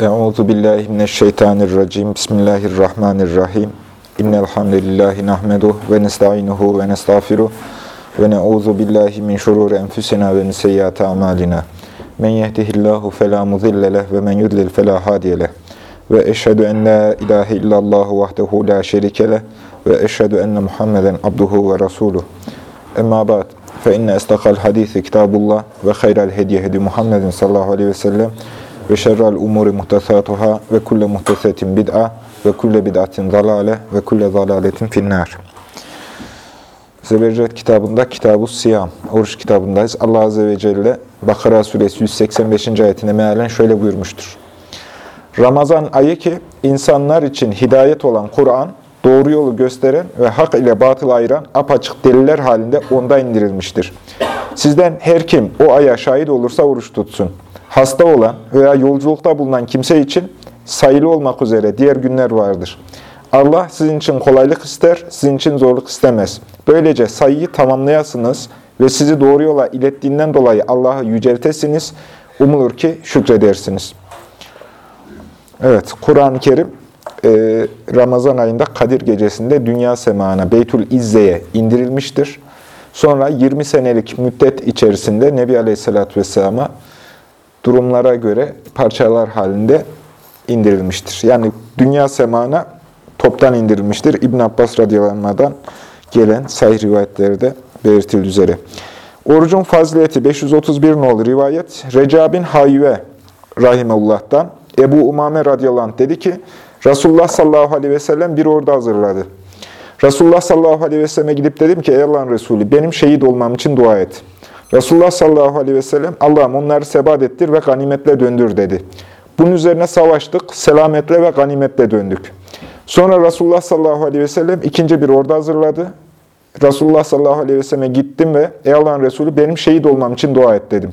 Euzu billahi mineşşeytanirracim. Bismillahirrahmanirrahim. İnnel hamdelellahi nahmeduhu ve nestainuhu ve nestağfiruh ve na'uzu billahi min şururi enfusina ve min seyyiati amalina. Men yehdihillahu fela mudille leh ve men yudlil fela hadiye. Ve eşhedü en la ilahe illallah vahdehu la şerike ve eşhedü enne Muhammeden abduhu ve resuluh. Emma ba'd. Fe inne estakal hadisi kitabullah ve hayral hediye hedi Muhammedin sallallahu aleyhi ve sellem ve şerrel umuri muhtesatuhâ ve kulle muhtesetin bid'a ve kulle bid'atin zalale ve kulle zalaletin finnâr. Zebercet kitabında Kitab-ı Siyam, oruç kitabındayız. Allah Azze ve Celle Bakara suresi 185. ayetine mealen şöyle buyurmuştur. Ramazan ayı ki insanlar için hidayet olan Kur'an, doğru yolu gösteren ve hak ile batıl ayıran apaçık deliller halinde onda indirilmiştir. Sizden her kim o aya şahit olursa oruç tutsun. Hasta olan veya yolculukta bulunan kimse için sayılı olmak üzere diğer günler vardır. Allah sizin için kolaylık ister, sizin için zorluk istemez. Böylece sayıyı tamamlayasınız ve sizi doğru yola ilettiğinden dolayı Allah'ı yüceltesiniz. Umulur ki şükredersiniz. Evet, Kur'an-ı Kerim e, Ramazan ayında Kadir gecesinde dünya semana Beytül İzze'ye indirilmiştir. Sonra 20 senelik müddet içerisinde Nebi Aleyhisselatü Vesselam'a durumlara göre parçalar halinde indirilmiştir. Yani dünya semana toptan indirilmiştir. İbn Abbas radıyallahu gelen sahih rivayetlerde belirtildiği üzere. Orucun fazileti 531 nolu rivayet Reca bin Hayve rahimehullah'tan Ebu Umame radıyallahu dedi ki Resulullah sallallahu aleyhi ve sellem bir ordu hazırladı. Resulullah sallallahu aleyhi ve selleme gidip dedim ki ey Allah'ın Resulü benim şehit olmam için dua et. Resulullah sallallahu aleyhi ve sellem Allah'ım onları sebat ettir ve ganimetle döndür dedi. Bunun üzerine savaştık, selametle ve ganimetle döndük. Sonra Resulullah sallallahu aleyhi ve sellem ikinci bir ordu hazırladı. Resulullah sallallahu aleyhi ve selleme gittim ve ey Allah'ın Resulü benim şehit olmam için dua et dedim.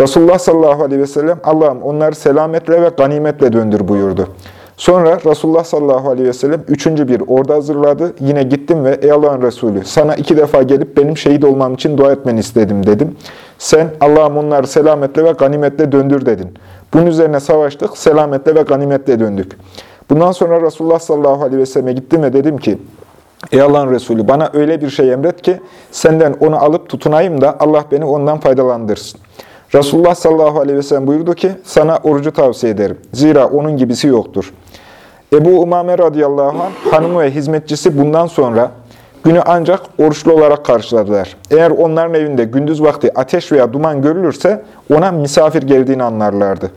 Resulullah sallallahu aleyhi ve sellem Allah'ım onları selametle ve ganimetle döndür buyurdu. Sonra Resulullah sallallahu aleyhi ve sellem üçüncü bir ordu hazırladı. Yine gittim ve ey Allah'ın Resulü sana iki defa gelip benim şehit olmam için dua etmeni istedim dedim. Sen Allah'ım onları selametle ve ganimetle döndür dedin. Bunun üzerine savaştık, selametle ve ganimetle döndük. Bundan sonra Resulullah sallallahu aleyhi ve selleme gittim ve dedim ki, Ey Allah'ın Resulü bana öyle bir şey emret ki senden onu alıp tutunayım da Allah beni ondan faydalandırsın. Resulullah sallallahu aleyhi ve sellem buyurdu ki sana orucu tavsiye ederim. Zira onun gibisi yoktur. Ebu Umame radıyallahu anh hanımı ve hizmetçisi bundan sonra günü ancak oruçlu olarak karşıladılar. Eğer onların evinde gündüz vakti ateş veya duman görülürse ona misafir geldiğini anlarlardı.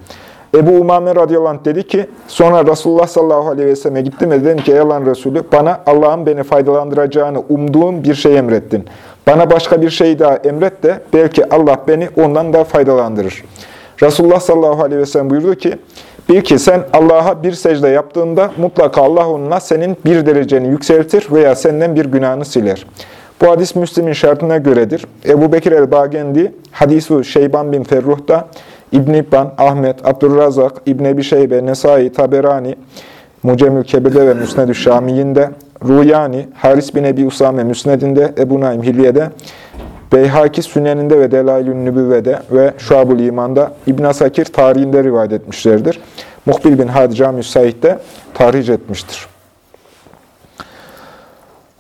Ebu Umame radıyallahu anh dedi ki, sonra Resulullah sallallahu aleyhi ve selleme gittim ve dedim ki, ey Resulü, bana Allah'ın beni faydalandıracağını umduğum bir şey emrettin. Bana başka bir şey daha emret de belki Allah beni ondan da faydalandırır. Resulullah sallallahu aleyhi ve sellem buyurdu ki, Bil ki sen Allah'a bir secde yaptığında mutlaka Allah onunla senin bir dereceni yükseltir veya senden bir günahını siler. Bu hadis Müslim'in şartına göredir. Ebu Bekir el-Bagendi, hadis Şeyban bin Ferruh'da, İbn İbban, Ahmet, Abdurrazak, İbn Ebi Şeybe, Nesai, Taberani, Mucemül Kebir'de ve Müsned-ü Şamiyinde, Ruyani, Haris bin Ebi Usame Müsned'inde, Ebu Naim Hilye'de, Beyhaki Süneninde ve Delailün Nübüvve'de ve Şuab-ül İman'da İbn Asakir tarihinde rivayet etmişlerdir. Muhbil bin Hadi Cami Said'de tarih etmiştir.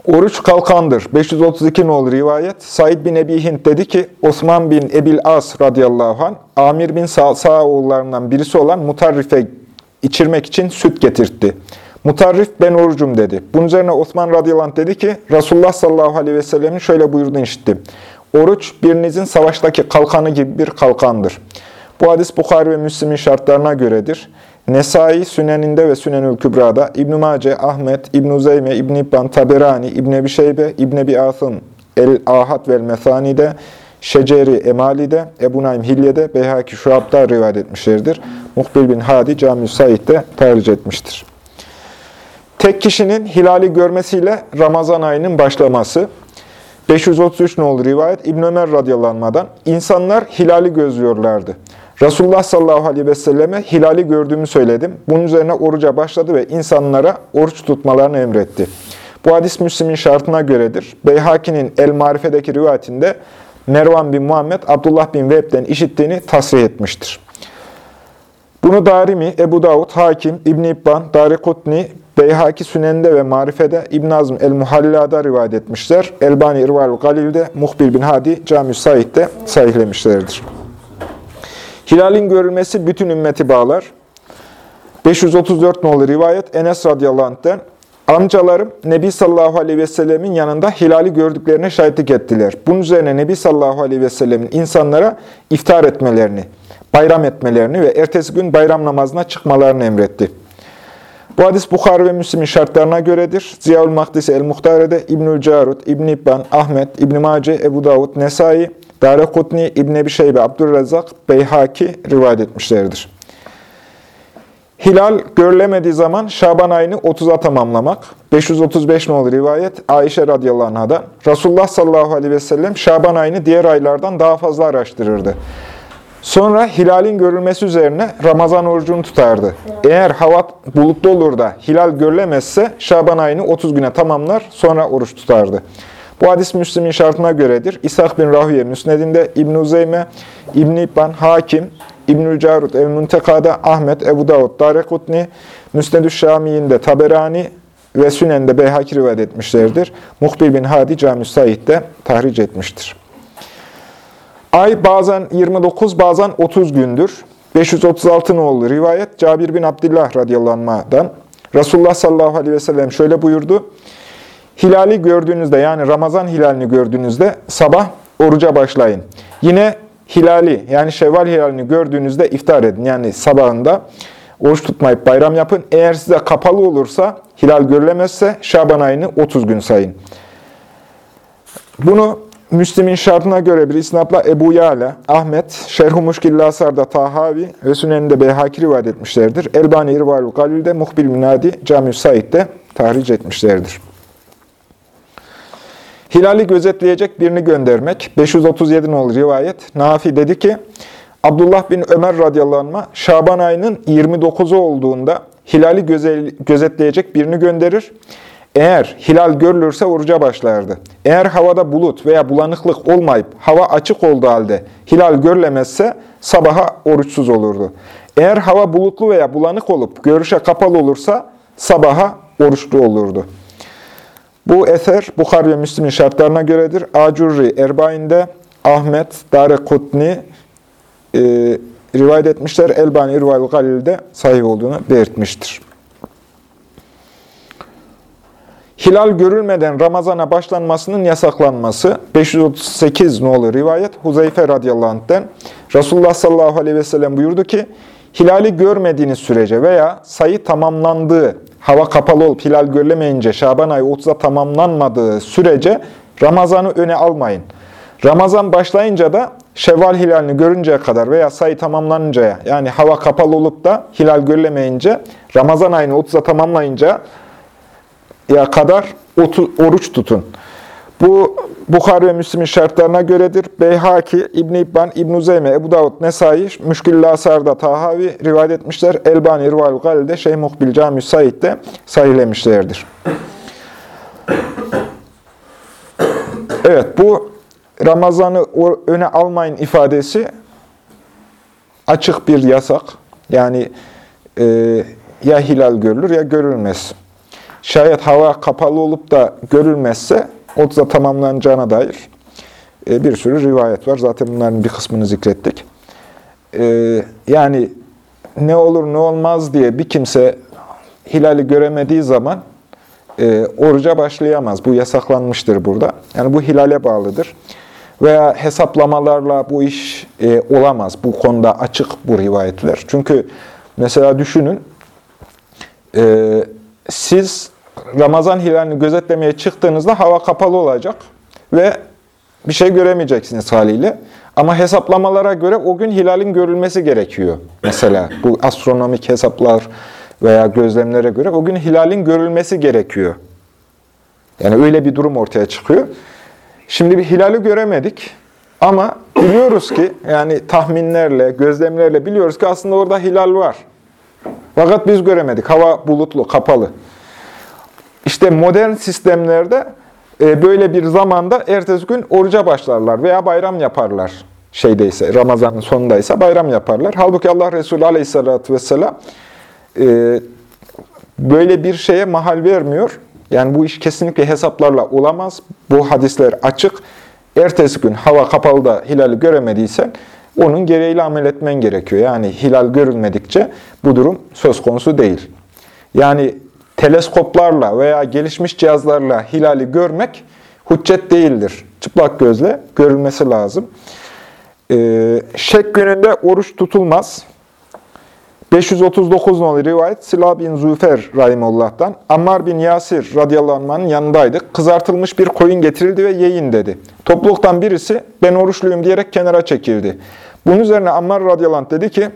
Oruç kalkandır. 532 nolu rivayet. Said bin Ebi Hint dedi ki, Osman bin Ebil As radıyallahu anh, Amir bin Sağ oğullarından birisi olan Mutarrif'e içirmek için süt getirtti. Mutarrif ben orucum dedi. Bunun üzerine Osman radıyallahu anh dedi ki, Resulullah sallallahu aleyhi ve sellemin şöyle buyurduğunu işittim. Oruç birinizin savaştaki kalkanı gibi bir kalkandır. Bu hadis Bukhari ve Müslim'in şartlarına göredir. Nesai Süneninde ve Sünenül Kübra'da, İbn-i Mace, Ahmet, İbn-i Zeyme, İbn-i İbban, Taberani, İbn-i Ebi Şeybe, İbn-i Ebi Asım, El-Ahad vel Mesani'de, Şeceri Emali'de, Ebu Naim Hilye'de, Beyhaki Şuab'da rivayet etmişlerdir. Muhbil bin Hadi Cami-i Said'de tercih etmiştir. Tek kişinin hilali görmesiyle Ramazan ayının başlaması. 533 nolu rivayet İbn Ömer radıyallahu insanlar hilali gözlüyorlardı. Resulullah sallallahu aleyhi ve selleme hilali gördüğümü söyledim. Bunun üzerine oruca başladı ve insanlara oruç tutmalarını emretti. Bu hadis Müslim'in şartına göredir. Beyhaki'nin El Marife'deki rivayetinde Mervan bin Muhammed Abdullah bin Vehb'den işittiğini tasrih etmiştir. Bunu Darimi, Ebu Davud, Hakim, İbn İbban, Darikutni, Beyhaki Sünen'de ve Marife'de İbn Azm el-Muhalla'da rivayet etmişler. Elbani İrval Galil'de, Muhbil bin Hadi, Cami Said'de sahihlemişlerdir. Hilalin görülmesi bütün ümmeti bağlar. 534 nolu rivayet Enes radıyallahu anh'ten Amcalarım Nebi sallallahu aleyhi ve sellemin yanında hilali gördüklerine şahitlik ettiler. Bunun üzerine Nebi sallallahu aleyhi ve sellemin insanlara iftar etmelerini, bayram etmelerini ve ertesi gün bayram namazına çıkmalarını emretti. Bu hadis Bukhari ve Müslim'in şartlarına göredir. Ziyaül Mahdisi el-Muhtare'de İbnül Carut, İbn İbban, Ahmet, İbn Mace, Ebu Davud, Nesai, Darekutni, İbn Ebi Şeybe, Abdurrezzak, Beyhaki rivayet etmişlerdir. Hilal görülemediği zaman Şaban ayını 30'a tamamlamak. 535 nolu rivayet Ayşe radıyallahu anh'dan. Resulullah sallallahu aleyhi ve sellem Şaban ayını diğer aylardan daha fazla araştırırdı. Sonra hilalin görülmesi üzerine Ramazan orucunu tutardı. Eğer hava bulutlu olur da hilal görülemezse Şaban ayını 30 güne tamamlar, sonra oruç tutardı. Bu hadis Müslim'in şartına göredir. İshak bin Rahüye Müsned'inde İbn-i Uzeyme, İbn-i İbban, Hakim, İbnül Carut el-Munteka'da Ahmet, Ebu Davud, Darekutni, Müsnedü Şami'inde Taberani ve Sünen'de Beyhaki rivayet etmişlerdir. Muhbir bin Hadi Cami Said'de tahric etmiştir. Ay bazen 29, bazen 30 gündür. 536 nolu rivayet Cabir bin Abdullah radıyallahu. Resulullah sallallahu aleyhi ve sellem şöyle buyurdu. Hilali gördüğünüzde yani Ramazan hilalini gördüğünüzde sabah oruca başlayın. Yine hilali yani şevval hilalini gördüğünüzde iftar edin. Yani sabahında oruç tutmayıp bayram yapın. Eğer size kapalı olursa, hilal görülemezse Şaban ayını 30 gün sayın. Bunu Müslim'in şartına göre bir isnatla Ebu Yala, Ahmet, Şerh-u Muşkilli Asar'da Tahavi ve Sünen'inde Beyhaki rivayet etmişlerdir. Elbani İrval-ı Galil'de, Muhbil Minadi, Cami-ü Said'de tahric etmişlerdir. Hilali gözetleyecek birini göndermek. 537 nolu rivayet. Nafi dedi ki, Abdullah bin Ömer radıyallahu anh, Şaban ayının 29'u olduğunda hilali gözetleyecek birini gönderir. Eğer hilal görülürse oruca başlardı. Eğer havada bulut veya bulanıklık olmayıp hava açık olduğu halde hilal görülemezse sabaha oruçsuz olurdu. Eğer hava bulutlu veya bulanık olup görüşe kapalı olursa sabaha oruçlu olurdu. Bu eser Bukhar ve Müslim'in şartlarına göredir. Acurri Erbain'de Ahmet Dare Kutni e, rivayet etmişler. Elbani İrval Galil'de sahih olduğunu belirtmiştir. Hilal görülmeden Ramazan'a başlanmasının yasaklanması 538 nolu rivayet Huzeyfe radıyallahu anh'den Resulullah sallallahu aleyhi ve sellem buyurdu ki hilali görmediğiniz sürece veya sayı tamamlandığı hava kapalı olup hilal görülemeyince Şaban ayı 30'a tamamlanmadığı sürece Ramazan'ı öne almayın. Ramazan başlayınca da Şevval hilalini görünceye kadar veya sayı tamamlanıncaya yani hava kapalı olup da hilal görülemeyince Ramazan ayını 30'a tamamlayınca ya kadar oruç tutun. Bu Bukhari ve Müslim'in şartlarına göredir. Beyhaki, İbn İbban, İbn Uzeyme, Ebu Davud, Nesai, Müşkil Asar'da Tahavi rivayet etmişler. Elbani Irval Galil'de Şeyh Muhbil Cami Said'de sahihlemişlerdir. Evet, bu Ramazan'ı öne almayın ifadesi açık bir yasak. Yani e, ya hilal görülür ya görülmez. Şayet hava kapalı olup da görülmezse 30'a tamamlanacağına dair e, bir sürü rivayet var. Zaten bunların bir kısmını zikrettik. E, yani ne olur ne olmaz diye bir kimse hilali göremediği zaman e, oruca başlayamaz. Bu yasaklanmıştır burada. Yani bu hilale bağlıdır. Veya hesaplamalarla bu iş olamaz. Bu konuda açık bu rivayetler. Çünkü mesela düşünün, siz Ramazan hilalini gözetlemeye çıktığınızda hava kapalı olacak ve bir şey göremeyeceksiniz haliyle. Ama hesaplamalara göre o gün hilalin görülmesi gerekiyor. Mesela bu astronomik hesaplar veya gözlemlere göre o gün hilalin görülmesi gerekiyor. Yani öyle bir durum ortaya çıkıyor. Şimdi bir hilali göremedik ama biliyoruz ki yani tahminlerle, gözlemlerle biliyoruz ki aslında orada hilal var. Fakat biz göremedik. Hava bulutlu, kapalı. İşte modern sistemlerde e, böyle bir zamanda ertesi gün oruca başlarlar veya bayram yaparlar. şeydeyse, Ramazan'ın sonundaysa bayram yaparlar. Halbuki Allah Resulü aleyhissalatü vesselam e, böyle bir şeye mahal vermiyor. Yani bu iş kesinlikle hesaplarla olamaz. Bu hadisler açık. Ertesi gün hava kapalı da hilali göremediysen onun gereğiyle amel etmen gerekiyor. Yani hilal görülmedikçe bu durum söz konusu değil. Yani teleskoplarla veya gelişmiş cihazlarla hilali görmek hüccet değildir. Çıplak gözle görülmesi lazım. Ee, şek gününde oruç tutulmaz. 539 nolu rivayet Sila bin Züfer Rahimullah'tan. Ammar bin Yasir radıyallahu anh'ın yanındaydık. Kızartılmış bir koyun getirildi ve yiyin dedi. Topluluktan birisi ben oruçluyum diyerek kenara çekildi. Bunun üzerine Ammar radıyallahu dedi ki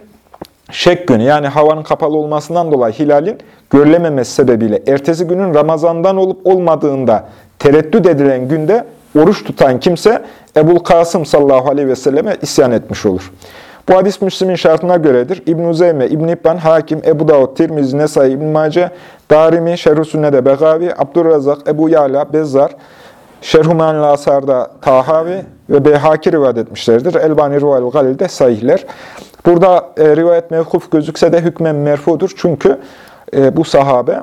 şek günü yani havanın kapalı olmasından dolayı hilalin görülememesi sebebiyle ertesi günün Ramazan'dan olup olmadığında tereddüt edilen günde oruç tutan kimse Ebul Kasım sallallahu aleyhi ve selleme isyan etmiş olur. Bu hadis Müslim'in şartına göredir. İbn-i Zeyme, İbn-i İbban, Hakim, Ebu Davud, Tirmizi, Nesai, İbn-i Mace, Darimi, Şerh-ü Sünne'de Begavi, Abdurrazak, Ebu Yala, Bezzar, Şerhuman Lasar'da Tahavi ve Beyhaki rivayet etmişlerdir. Elbani Rivayel Galil'de sahihler. Burada e, rivayet mevkuf gözükse de hükmen merfudur. Çünkü e, bu sahabe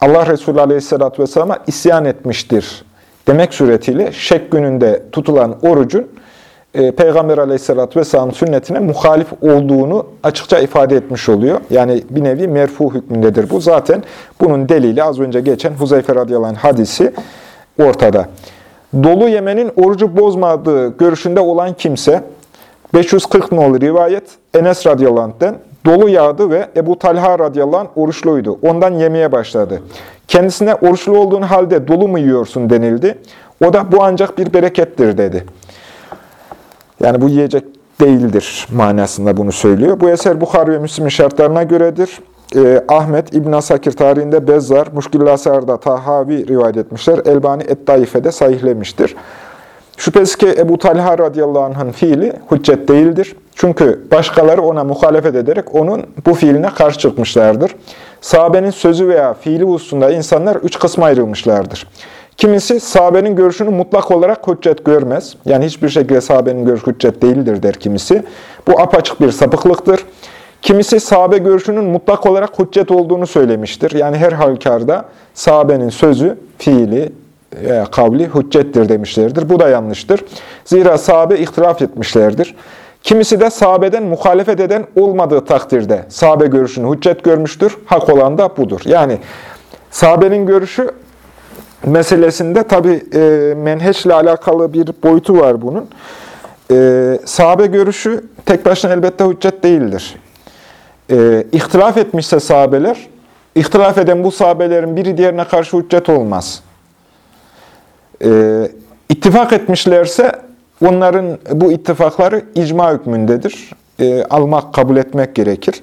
Allah Resulü Aleyhisselatü Vesselam'a isyan etmiştir. Demek suretiyle şek gününde tutulan orucun e, Peygamber Aleyhisselatü Vesselam sünnetine muhalif olduğunu açıkça ifade etmiş oluyor. Yani bir nevi merfu hükmündedir bu. Zaten bunun delili az önce geçen Huzeyfe radıyallahu anh hadisi ortada. Dolu yemenin orucu bozmadığı görüşünde olan kimse, 540 nolu rivayet Enes radıyallahu dolu yağdı ve Ebu Talha radıyallahu oruçluydu. Ondan yemeye başladı. Kendisine oruçlu olduğun halde dolu mu yiyorsun denildi. O da bu ancak bir berekettir dedi. Yani bu yiyecek değildir manasında bunu söylüyor. Bu eser Bukhari ve Müslim'in şartlarına göredir. Ee, Ahmet İbn Asakir tarihinde Bezzar, Muşkil Asar'da Tahavi rivayet etmişler. Elbani Et-Daife'de sahihlemiştir. Şüphesiz ki Ebu Talha radıyallahu anh'ın fiili hüccet değildir. Çünkü başkaları ona muhalefet ederek onun bu fiiline karşı çıkmışlardır. Sahabenin sözü veya fiili hususunda insanlar üç kısma ayrılmışlardır. Kimisi sahabenin görüşünü mutlak olarak hüccet görmez. Yani hiçbir şekilde sahabenin görüşü hüccet değildir der kimisi. Bu apaçık bir sapıklıktır. Kimisi sahabe görüşünün mutlak olarak hüccet olduğunu söylemiştir. Yani her halükarda sahabenin sözü, fiili, veya kavli hüccettir demişlerdir. Bu da yanlıştır. Zira sahabe ihtilaf etmişlerdir. Kimisi de sahabeden muhalefet eden olmadığı takdirde sahabe görüşünü hüccet görmüştür. Hak olan da budur. Yani sahabenin görüşü meselesinde tabi e, menheçle alakalı bir boyutu var bunun. E, sahabe görüşü tek başına elbette hüccet değildir. E, ihtilaf etmişse sahabeler, ihtilaf eden bu sahabelerin biri diğerine karşı hüccet olmaz. E, ittifak etmişlerse onların bu ittifakları icma hükmündedir. E, almak, kabul etmek gerekir.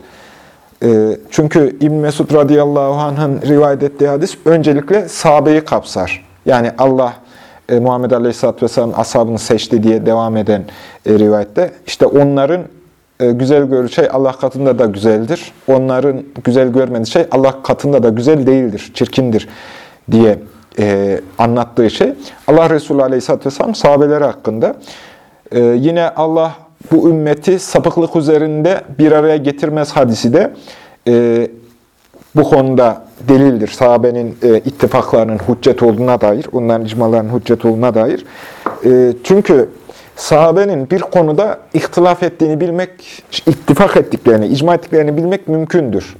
E, çünkü İbn Mesud radıyallahu anh'ın rivayet ettiği hadis öncelikle sahabeyi kapsar. Yani Allah e, Muhammed Aleyhisselatü Vesselam ashabını seçti diye devam eden e, rivayette işte onların güzel gördüğü şey Allah katında da güzeldir. Onların güzel görmediği şey Allah katında da güzel değildir, çirkindir diye e, anlattığı şey. Allah Resulü Aleyhisselatü Vesselam sahabeleri hakkında. E, yine Allah bu ümmeti sapıklık üzerinde bir araya getirmez hadisi de e, bu konuda delildir. Sahabenin e, ittifaklarının hüccet olduğuna dair, onların icmalarının hüccet olduğuna dair. E, çünkü sahabenin bir konuda ihtilaf ettiğini bilmek, ittifak ettiklerini, icma ettiklerini bilmek mümkündür.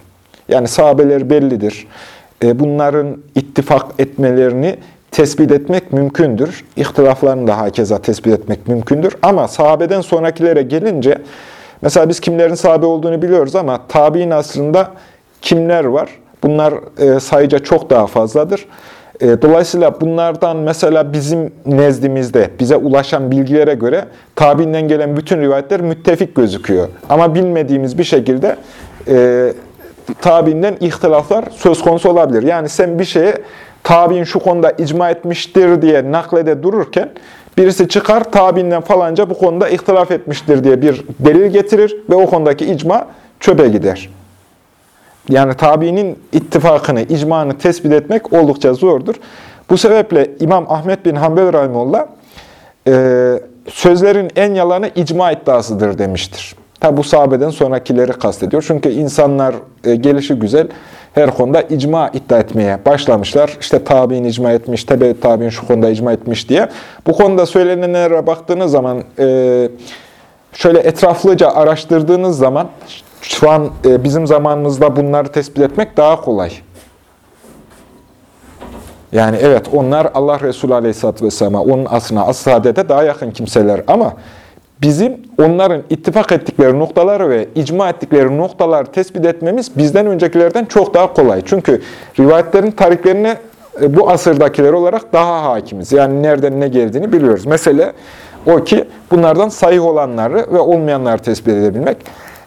Yani sahabeler bellidir. E, bunların ittifak etmelerini tespit etmek mümkündür. İhtilaflarını da hakeza tespit etmek mümkündür. Ama sahabeden sonrakilere gelince, mesela biz kimlerin sahabe olduğunu biliyoruz ama tabi'in asrında kimler var? Bunlar e, sayıca çok daha fazladır. E, dolayısıyla bunlardan mesela bizim nezdimizde bize ulaşan bilgilere göre tabiinden gelen bütün rivayetler müttefik gözüküyor. Ama bilmediğimiz bir şekilde e, tabiinden ihtilaflar söz konusu olabilir. Yani sen bir şeye tabi'in şu konuda icma etmiştir diye naklede dururken birisi çıkar tabiinden falanca bu konuda ihtilaf etmiştir diye bir delil getirir ve o konudaki icma çöpe gider. Yani tabiinin ittifakını, icmanı tespit etmek oldukça zordur. Bu sebeple İmam Ahmet bin Hanbel Rahimullah e, sözlerin en yalanı icma iddiasıdır demiştir. Tabi bu sahabeden sonrakileri kastediyor. Çünkü insanlar e, gelişi güzel her konuda icma iddia etmeye başlamışlar. İşte tabi'in icma etmiş, tebe tabi'in şu konuda icma etmiş diye. Bu konuda söylenenlere baktığınız zaman, e, şöyle etraflıca araştırdığınız zaman, şu an e, bizim zamanımızda bunları tespit etmek daha kolay. Yani evet onlar Allah Resulü Aleyhisselatü Vesselam'a, onun asrına, as-saadete daha yakın kimseler ama bizim onların ittifak ettikleri noktaları ve icma ettikleri noktaları tespit etmemiz bizden öncekilerden çok daha kolay. Çünkü rivayetlerin tarihlerine e, bu asırdakiler olarak daha hakimiz. Yani nereden ne geldiğini biliyoruz. Mesele o ki bunlardan sayı olanları ve olmayanları tespit edebilmek.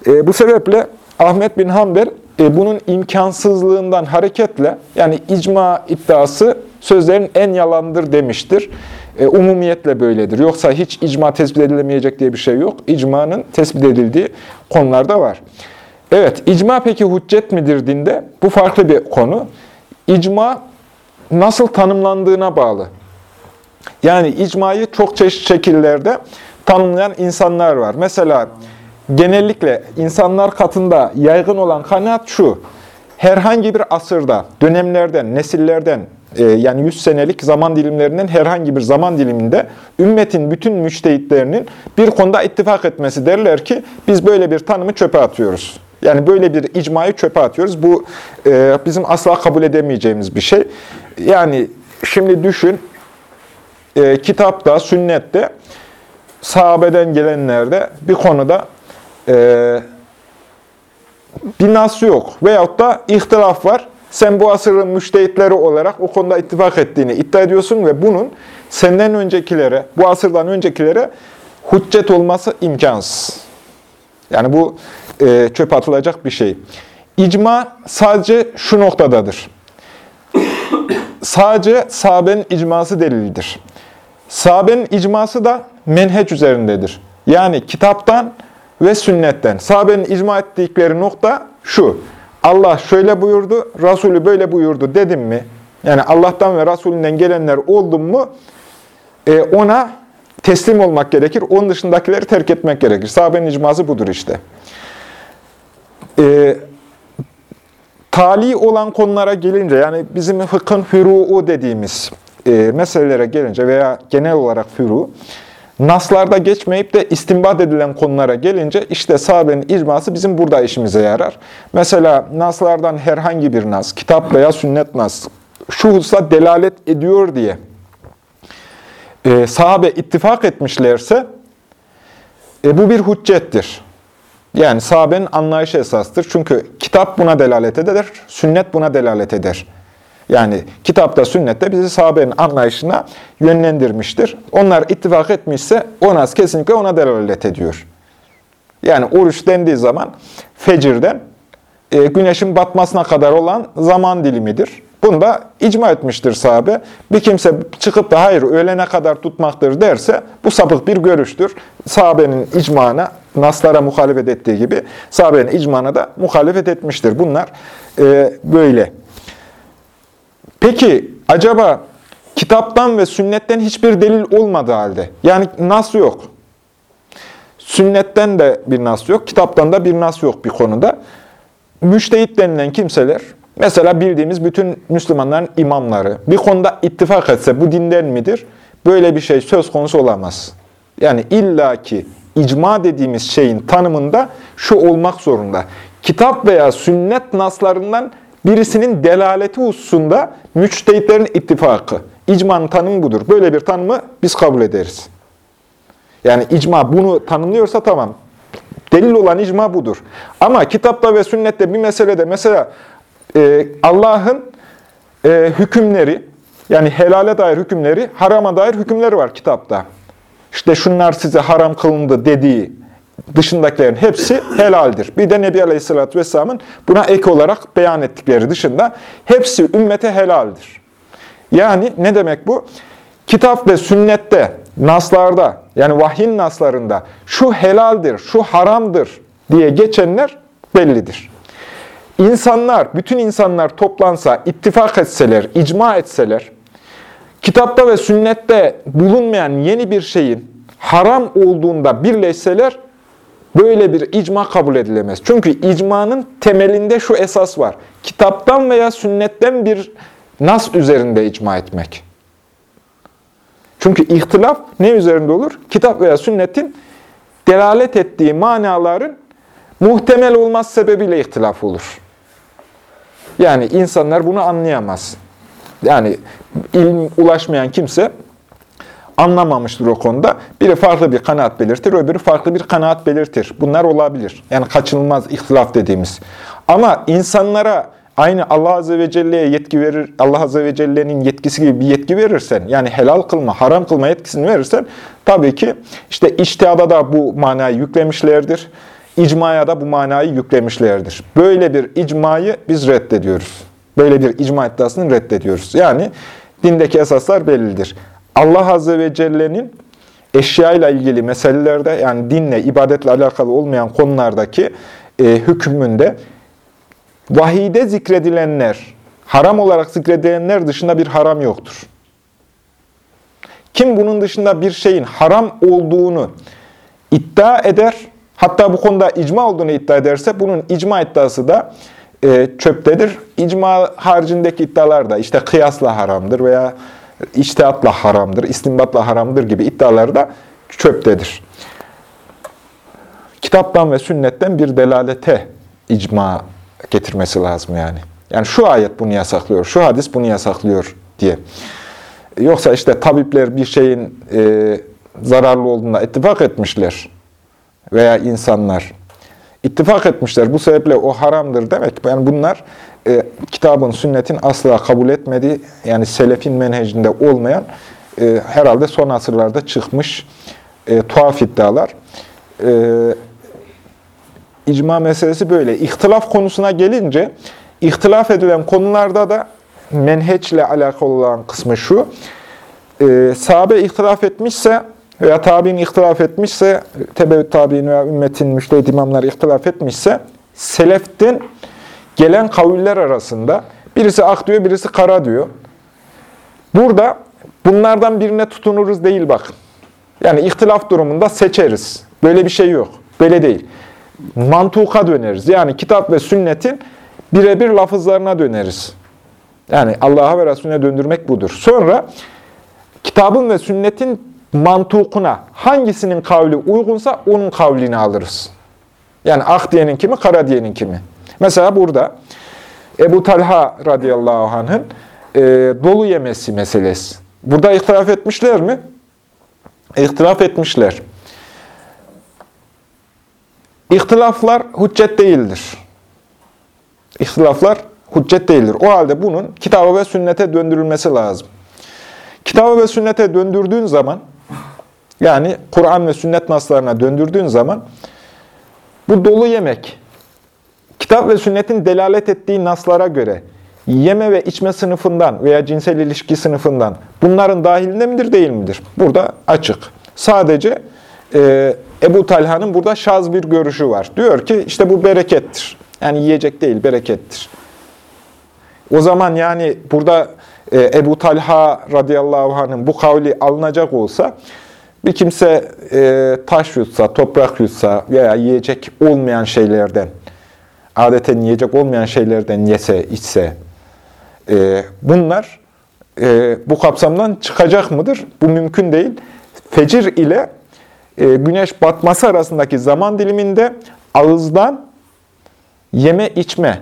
E, bu sebeple Ahmet bin Hanbel e, bunun imkansızlığından hareketle yani icma iddiası sözlerin en yalandır demiştir. E, umumiyetle böyledir. Yoksa hiç icma tespit edilemeyecek diye bir şey yok. İcmanın tespit edildiği konularda var. Evet, icma peki hüccet midir dinde? Bu farklı bir konu. İcma nasıl tanımlandığına bağlı. Yani icmayı çok çeşitli şekillerde tanımlayan insanlar var. Mesela genellikle insanlar katında yaygın olan kanaat şu. Herhangi bir asırda, dönemlerden, nesillerden, e, yani 100 senelik zaman dilimlerinden herhangi bir zaman diliminde ümmetin bütün müştehitlerinin bir konuda ittifak etmesi derler ki biz böyle bir tanımı çöpe atıyoruz. Yani böyle bir icmayı çöpe atıyoruz. Bu e, bizim asla kabul edemeyeceğimiz bir şey. Yani şimdi düşün, e, kitapta, sünnette, sahabeden gelenlerde bir konuda e, bir nas yok. Veyahut da ihtilaf var. Sen bu asırın müştehitleri olarak o konuda ittifak ettiğini iddia ediyorsun ve bunun senden öncekilere, bu asırdan öncekilere hüccet olması imkansız. Yani bu e, çöp atılacak bir şey. İcma sadece şu noktadadır. sadece sahabenin icması delildir. Sahabenin icması da menheç üzerindedir. Yani kitaptan ve sünnetten. Sahabenin icma ettikleri nokta şu. Allah şöyle buyurdu, Resulü böyle buyurdu dedim mi? Yani Allah'tan ve Resulünden gelenler oldu mu e, ona teslim olmak gerekir. Onun dışındakileri terk etmek gerekir. Sahabenin icması budur işte. E, tali olan konulara gelince, yani bizim fıkhın füru'u dediğimiz e, meselelere gelince veya genel olarak füru, Naslarda geçmeyip de istinbat edilen konulara gelince işte sahabenin icması bizim burada işimize yarar. Mesela naslardan herhangi bir nas, kitap veya sünnet nas şu hususa delalet ediyor diye e, sahabe ittifak etmişlerse e, bu bir hüccettir. Yani sahabenin anlayışı esastır. Çünkü kitap buna delalet eder, sünnet buna delalet eder. Yani kitapta, sünnette bizi sahabenin anlayışına yönlendirmiştir. Onlar ittifak etmişse o nas kesinlikle ona delalet ediyor. Yani oruç dendiği zaman fecirden e, güneşin batmasına kadar olan zaman dilimidir. Bunu da icma etmiştir sahabe. Bir kimse çıkıp da hayır öğlene kadar tutmaktır derse bu sapık bir görüştür. Sahabenin icmana, naslara muhalefet ettiği gibi sahabenin icmana da muhalefet etmiştir. Bunlar e, böyle. Peki acaba kitaptan ve sünnetten hiçbir delil olmadığı halde, yani nas yok. Sünnetten de bir nas yok, kitaptan da bir nas yok bir konuda. Müştehit denilen kimseler, mesela bildiğimiz bütün Müslümanların imamları, bir konuda ittifak etse bu dinden midir? Böyle bir şey söz konusu olamaz. Yani illaki icma dediğimiz şeyin tanımında şu olmak zorunda. Kitap veya sünnet naslarından birisinin delaleti hususunda müçtehitlerin ittifakı. İcmanın tanımı budur. Böyle bir tanımı biz kabul ederiz. Yani icma bunu tanımlıyorsa tamam. Delil olan icma budur. Ama kitapta ve sünnette bir meselede mesela e, Allah'ın e, hükümleri, yani helale dair hükümleri, harama dair hükümleri var kitapta. İşte şunlar size haram kılındı dediği dışındakilerin hepsi helaldir. Bir de Nebi Aleyhisselatü Vesselam'ın buna ek olarak beyan ettikleri dışında hepsi ümmete helaldir. Yani ne demek bu? Kitap ve sünnette, naslarda, yani vahyin naslarında şu helaldir, şu haramdır diye geçenler bellidir. İnsanlar, bütün insanlar toplansa, ittifak etseler, icma etseler, kitapta ve sünnette bulunmayan yeni bir şeyin haram olduğunda birleşseler böyle bir icma kabul edilemez. Çünkü icmanın temelinde şu esas var. Kitaptan veya sünnetten bir nas üzerinde icma etmek. Çünkü ihtilaf ne üzerinde olur? Kitap veya sünnetin delalet ettiği manaların muhtemel olması sebebiyle ihtilaf olur. Yani insanlar bunu anlayamaz. Yani ilim ulaşmayan kimse anlamamıştır o konuda. Biri farklı bir kanaat belirtir, öbürü farklı bir kanaat belirtir. Bunlar olabilir. Yani kaçınılmaz ihtilaf dediğimiz. Ama insanlara aynı Allah Azze ve Celle'ye yetki verir, Allah Azze ve Celle'nin yetkisi gibi bir yetki verirsen, yani helal kılma, haram kılma yetkisini verirsen, tabii ki işte iştihada da bu manayı yüklemişlerdir. İcmaya da bu manayı yüklemişlerdir. Böyle bir icmayı biz reddediyoruz. Böyle bir icma iddiasını reddediyoruz. Yani dindeki esaslar bellidir. Allah Azze ve Celle'nin eşya ile ilgili meselelerde yani dinle, ibadetle alakalı olmayan konulardaki e, hükmünde vahide zikredilenler, haram olarak zikredilenler dışında bir haram yoktur. Kim bunun dışında bir şeyin haram olduğunu iddia eder, hatta bu konuda icma olduğunu iddia ederse bunun icma iddiası da e, çöptedir. İcma haricindeki iddialar da işte kıyasla haramdır veya içtihatla haramdır, istinbatla haramdır gibi iddialar da çöptedir. Kitaptan ve sünnetten bir delalete icma getirmesi lazım yani. Yani şu ayet bunu yasaklıyor, şu hadis bunu yasaklıyor diye. Yoksa işte tabipler bir şeyin e, zararlı olduğuna ittifak etmişler veya insanlar ittifak etmişler. Bu sebeple o haramdır demek. Yani bunlar e, kitabın, sünnetin asla kabul etmediği, yani selefin menhecinde olmayan, e, herhalde son asırlarda çıkmış e, tuhaf iddialar. E, icma meselesi böyle. İhtilaf konusuna gelince, ihtilaf edilen konularda da menheçle alakalı olan kısmı şu, e, sahabe ihtilaf etmişse veya tabi'in ihtilaf etmişse, tebe tabi'in veya ümmetin müştehid imamları ihtilaf etmişse, seleften gelen kaviller arasında birisi ak diyor, birisi kara diyor. Burada bunlardan birine tutunuruz değil bakın. Yani ihtilaf durumunda seçeriz. Böyle bir şey yok. Böyle değil. Mantuka döneriz. Yani kitap ve sünnetin birebir lafızlarına döneriz. Yani Allah'a ve Resulüne döndürmek budur. Sonra kitabın ve sünnetin mantukuna hangisinin kavli uygunsa onun kavlini alırız. Yani ak diyenin kimi, kara diyenin kimi. Mesela burada Ebu Talha radıyallahu anh'ın e, dolu yemesi meselesi. Burada ihtilaf etmişler mi? İhtilaf etmişler. İhtilaflar hüccet değildir. İhtilaflar hüccet değildir. O halde bunun kitaba ve sünnete döndürülmesi lazım. Kitaba ve sünnete döndürdüğün zaman, yani Kur'an ve sünnet naslarına döndürdüğün zaman, bu dolu yemek, kitap ve sünnetin delalet ettiği naslara göre, yeme ve içme sınıfından veya cinsel ilişki sınıfından bunların dahilinde midir değil midir? Burada açık. Sadece e, Ebu Talha'nın burada şaz bir görüşü var. Diyor ki işte bu berekettir. Yani yiyecek değil, berekettir. O zaman yani burada e, Ebu Talha radıyallahu anh'ın bu kavli alınacak olsa bir kimse e, taş yutsa, toprak yutsa veya yiyecek olmayan şeylerden, adeten yiyecek olmayan şeylerden yese, içse, e, bunlar e, bu kapsamdan çıkacak mıdır? Bu mümkün değil. Fecir ile e, güneş batması arasındaki zaman diliminde ağızdan yeme içme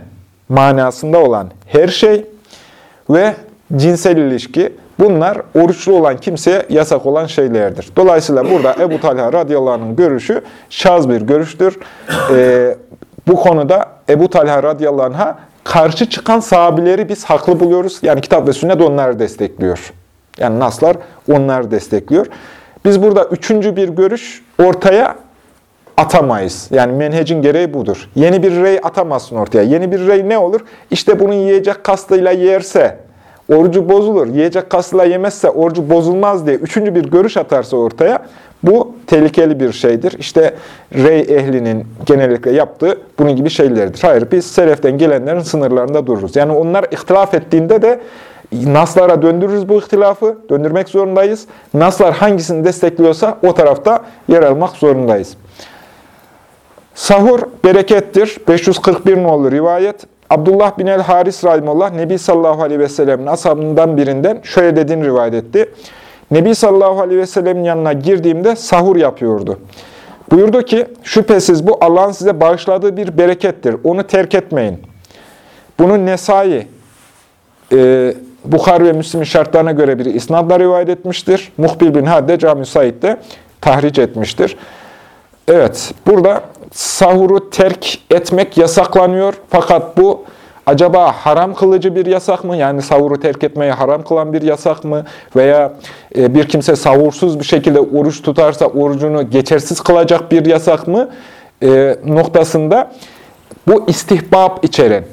manasında olan her şey ve cinsel ilişki bunlar oruçlu olan kimseye yasak olan şeylerdir. Dolayısıyla burada Ebu Talha radıyallahu görüşü şaz bir görüştür. Ee, bu konuda Ebu Talha radıyallahu anh'a karşı çıkan sahabileri biz haklı buluyoruz. Yani kitap ve sünnet onları destekliyor. Yani naslar onları destekliyor. Biz burada üçüncü bir görüş ortaya atamayız. Yani menhecin gereği budur. Yeni bir rey atamazsın ortaya. Yeni bir rey ne olur? İşte bunun yiyecek kastıyla yerse orucu bozulur. Yiyecek kastıyla yemezse orucu bozulmaz diye üçüncü bir görüş atarsa ortaya bu tehlikeli bir şeydir. İşte rey ehlinin genellikle yaptığı bunun gibi şeylerdir. Hayır biz seleften gelenlerin sınırlarında dururuz. Yani onlar ihtilaf ettiğinde de Naslara döndürürüz bu ihtilafı, döndürmek zorundayız. Naslar hangisini destekliyorsa o tarafta yer almak zorundayız. Sahur berekettir. 541 nolu rivayet. Abdullah bin el-Haris Rahimullah, Nebi sallallahu aleyhi ve sellem'in ashabından birinden şöyle dediğini rivayet etti. Nebi sallallahu aleyhi ve sellemin yanına girdiğimde sahur yapıyordu. Buyurdu ki, şüphesiz bu Allah'ın size bağışladığı bir berekettir. Onu terk etmeyin. Bunu Nesai, e, Bukhar ve Müslim'in şartlarına göre bir isnadla rivayet etmiştir. Muhbil bin Hadde Cami Said de tahric etmiştir. Evet, burada sahuru terk etmek yasaklanıyor. Fakat bu acaba haram kılıcı bir yasak mı? Yani sahuru terk etmeyi haram kılan bir yasak mı? Veya e, bir kimse sahursuz bir şekilde oruç tutarsa orucunu geçersiz kılacak bir yasak mı? E, noktasında bu istihbab içeren,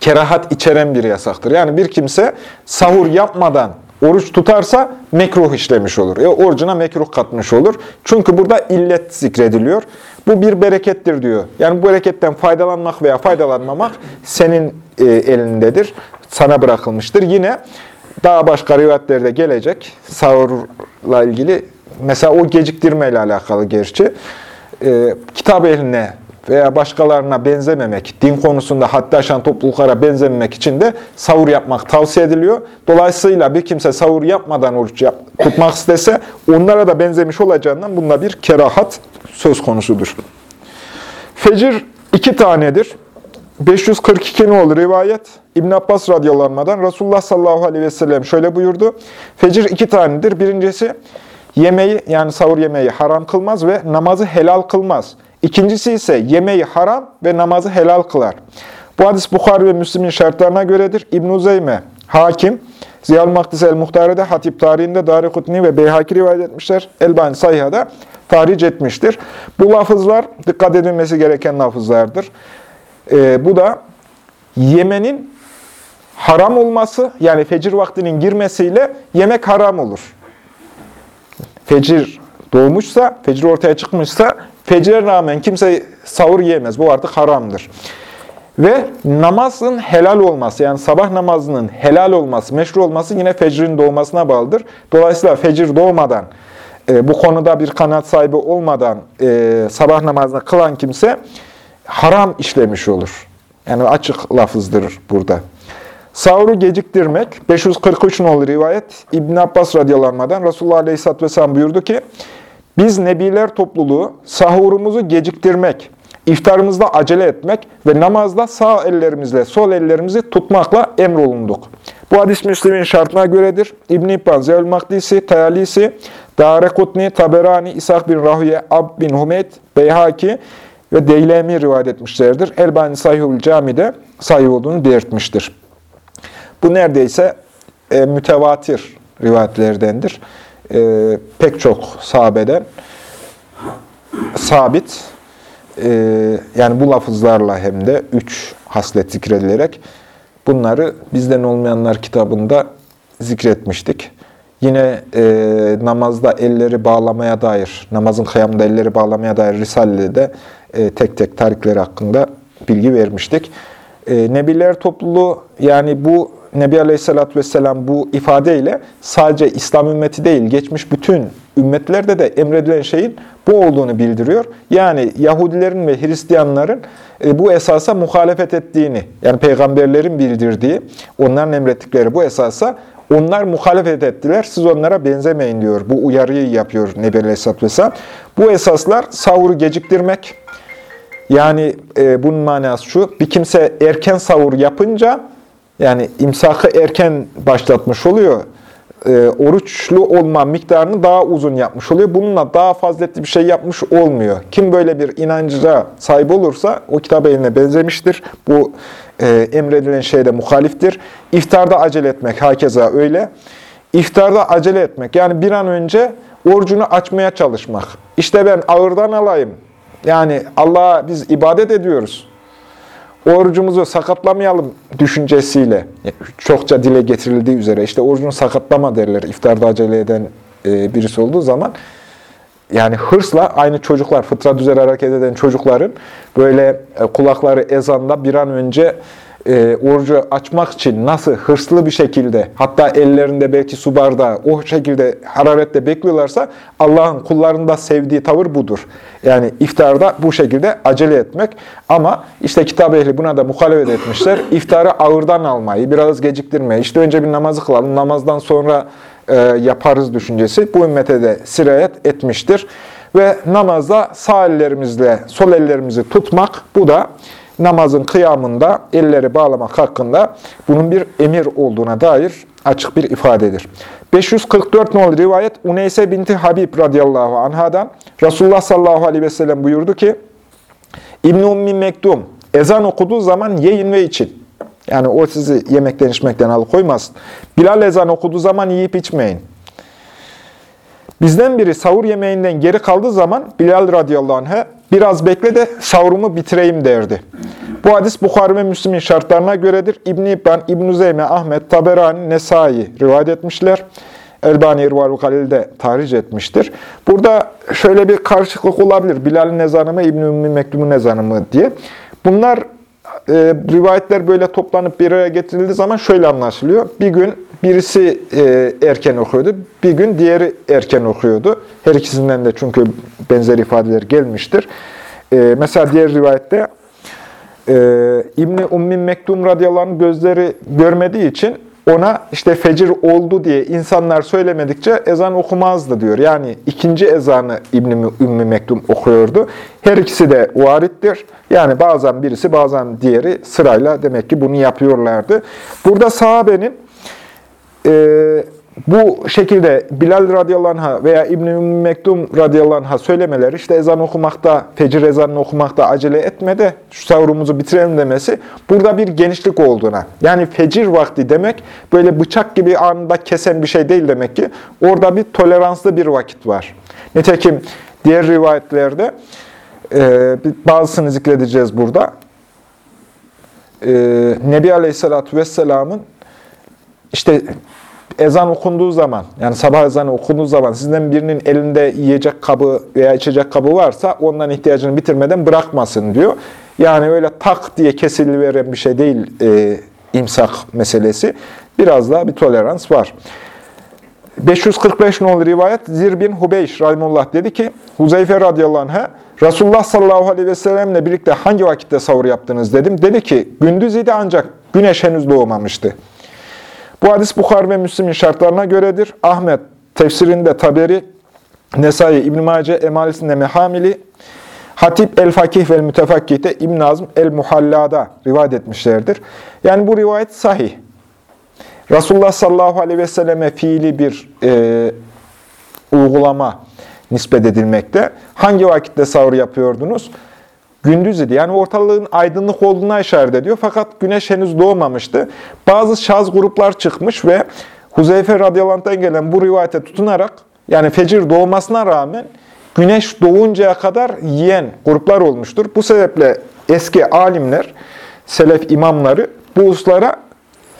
kerahat içeren bir yasaktır. Yani bir kimse sahur yapmadan oruç tutarsa mekruh işlemiş olur. E, orucuna mekruh katmış olur. Çünkü burada illet zikrediliyor. Bu bir berekettir diyor. Yani bu bereketten faydalanmak veya faydalanmamak senin e, elindedir. Sana bırakılmıştır. Yine daha başka rivayetlerde gelecek sahurla ilgili. Mesela o geciktirmeyle alakalı gerçi. E, kitap eline veya başkalarına benzememek, din konusunda haddi aşan topluluklara benzememek için de savur yapmak tavsiye ediliyor. Dolayısıyla bir kimse savur yapmadan oruç yap, tutmak istese onlara da benzemiş olacağından bunda bir kerahat söz konusudur. Fecir iki tanedir. 542 ne olur rivayet? İbn Abbas radyalanmadan Resulullah sallallahu aleyhi ve sellem şöyle buyurdu. Fecir iki tanedir. Birincisi yemeği yani savur yemeği haram kılmaz ve namazı helal kılmaz. İkincisi ise yemeği haram ve namazı helal kılar. Bu hadis Bukhari ve Müslim'in şartlarına göredir. İbn-i Zeyme, Hakim, Ziyal Makdis el-Muhtare'de, Hatip tarihinde, Darikutni ve Beyhaki rivayet etmişler. Elbani Sayha'da tahric etmiştir. Bu lafızlar dikkat edilmesi gereken lafızlardır. Ee, bu da yemenin haram olması, yani fecir vaktinin girmesiyle yemek haram olur. Fecir doğmuşsa, fecir ortaya çıkmışsa Fecre rağmen kimse sahur yiyemez. Bu artık haramdır. Ve namazın helal olması, yani sabah namazının helal olması, meşru olması yine fecrin doğmasına bağlıdır. Dolayısıyla fecir doğmadan, e, bu konuda bir kanat sahibi olmadan e, sabah namazını kılan kimse haram işlemiş olur. Yani açık lafızdır burada. Sahuru geciktirmek, 543 nolu rivayet, İbn Abbas radyalanmadan Resulullah Aleyhisselatü Vesselam buyurdu ki, biz Nebiler topluluğu sahurumuzu geciktirmek, iftarımızda acele etmek ve namazda sağ ellerimizle sol ellerimizi tutmakla emrolunduk. Bu hadis Müslim'in şartına göredir. İbn-i İbban, Zeyl Makdisi, Tayalisi, Darekutni, Taberani, İshak bin Rahüye, Ab bin Humeyd, Beyhaki ve Deylemi rivayet etmişlerdir. Elbani Sahihul Cami'de sahih olduğunu belirtmiştir. Bu neredeyse e, mütevatir rivayetlerdendir e, pek çok sahabeden sabit e, yani bu lafızlarla hem de üç haslet zikredilerek bunları bizden olmayanlar kitabında zikretmiştik. Yine e, namazda elleri bağlamaya dair, namazın kıyamında elleri bağlamaya dair Risale'de de e, tek tek tarikleri hakkında bilgi vermiştik. E, Nebiler topluluğu yani bu Nebi Aleyhisselatü Vesselam bu ifadeyle sadece İslam ümmeti değil, geçmiş bütün ümmetlerde de emredilen şeyin bu olduğunu bildiriyor. Yani Yahudilerin ve Hristiyanların e, bu esasa muhalefet ettiğini, yani peygamberlerin bildirdiği, onların emrettikleri bu esasa onlar muhalefet ettiler, siz onlara benzemeyin diyor. Bu uyarıyı yapıyor Nebi Aleyhisselatü Vesselam. Bu esaslar savuru geciktirmek, yani e, bunun manası şu, bir kimse erken savur yapınca, yani imsakı erken başlatmış oluyor. E, oruçlu olma miktarını daha uzun yapmış oluyor. Bununla daha faziletli bir şey yapmış olmuyor. Kim böyle bir inanca sahip olursa o kitap eline benzemiştir. Bu e, emredilen şeyde muhaliftir. İftarda acele etmek hakeza öyle. İftarda acele etmek yani bir an önce orucunu açmaya çalışmak. İşte ben ağırdan alayım. Yani Allah'a biz ibadet ediyoruz orucumuzu sakatlamayalım düşüncesiyle çokça dile getirildiği üzere işte orucunu sakatlama derler iftarda acele eden e, birisi olduğu zaman. Yani hırsla aynı çocuklar, fıtrat üzere hareket eden çocukların böyle e, kulakları ezanda bir an önce e, orucu açmak için nasıl hırslı bir şekilde, hatta ellerinde belki su bardağı, o şekilde hararette bekliyorlarsa Allah'ın kullarında sevdiği tavır budur. Yani iftarda bu şekilde acele etmek. Ama işte kitap ehli buna da muhalefet etmişler. İftarı ağırdan almayı, biraz geciktirmeyi, işte önce bir namazı kılalım, namazdan sonra e, yaparız düşüncesi bu ümmete de sirayet etmiştir. Ve namazda sağ ellerimizle sol ellerimizi tutmak, bu da namazın kıyamında elleri bağlamak hakkında bunun bir emir olduğuna dair açık bir ifadedir. 544 nol rivayet Uneyse binti Habib radıyallahu anhadan Resulullah sallallahu aleyhi ve sellem buyurdu ki İbn-i Ummi Mektum ezan okuduğu zaman yiyin ve için. Yani o sizi yemekten içmekten alıkoymaz. Bilal ezan okuduğu zaman yiyip içmeyin. Bizden biri sahur yemeğinden geri kaldığı zaman Bilal radıyallahu anh'a biraz bekle de sahurumu bitireyim derdi. Bu hadis Bukhari ve Müslim'in şartlarına göredir. İbn-i İbban, İbn-i Zeyme, Ahmet, Taberani, Nesai rivayet etmişler. Elbani İrval-ı Galil'de tahric etmiştir. Burada şöyle bir karışıklık olabilir. Bilal'in ezanı mı, İbn-i Ümmi Mektum'un ezanı mı diye. Bunlar e, rivayetler böyle toplanıp bir araya getirildiği zaman şöyle anlaşılıyor. Bir gün birisi e, erken okuyordu, bir gün diğeri erken okuyordu. Her ikisinden de çünkü benzer ifadeler gelmiştir. E, mesela diğer rivayette e, İbni Ummi Mektum radıyallahu gözleri görmediği için ona işte fecir oldu diye insanlar söylemedikçe ezan okumazdı diyor. Yani ikinci ezanı İbn-i Ümmü Mektum okuyordu. Her ikisi de varittir. Yani bazen birisi bazen diğeri sırayla demek ki bunu yapıyorlardı. Burada sahabenin e, bu şekilde Bilal radıyallahu veya İbn-i Mektum radıyallahu söylemeleri, işte ezan okumakta, fecir ezanını okumakta acele etme de şu savrumuzu bitirelim demesi, burada bir genişlik olduğuna. Yani fecir vakti demek, böyle bıçak gibi anında kesen bir şey değil demek ki. Orada bir toleranslı bir vakit var. Nitekim diğer rivayetlerde, e, bazısını zikredeceğiz burada. E, Nebi Aleyhisselatü Vesselam'ın işte ezan okunduğu zaman, yani sabah ezanı okunduğu zaman sizden birinin elinde yiyecek kabı veya içecek kabı varsa ondan ihtiyacını bitirmeden bırakmasın diyor. Yani öyle tak diye kesiliveren bir şey değil e, imsak meselesi. Biraz daha bir tolerans var. 545 nolu rivayet Zir bin Hubeyş rahimullah dedi ki Huzeyfe radıyallahu anh'a Resulullah sallallahu aleyhi ve sellemle birlikte hangi vakitte sahur yaptınız dedim. Dedi ki gündüz idi ancak güneş henüz doğmamıştı. Bu hadis Bukhar ve Müslim'in şartlarına göredir. Ahmet tefsirinde Taberi, Nesai, İbn-i Mace, Emalesinde Mehamili, Hatip el-Fakih ve Mütefakkih'te İbn Azm el-Muhalla'da rivayet etmişlerdir. Yani bu rivayet sahih. Resulullah sallallahu aleyhi ve selleme fiili bir e, uygulama nispet edilmekte. Hangi vakitte sahur yapıyordunuz? Gündüz idi. Yani ortalığın aydınlık olduğuna işaret ediyor. Fakat güneş henüz doğmamıştı. Bazı şaz gruplar çıkmış ve Huzeyfe radıyallahu gelen bu rivayete tutunarak yani fecir doğmasına rağmen güneş doğuncaya kadar yiyen gruplar olmuştur. Bu sebeple eski alimler, selef imamları bu uslara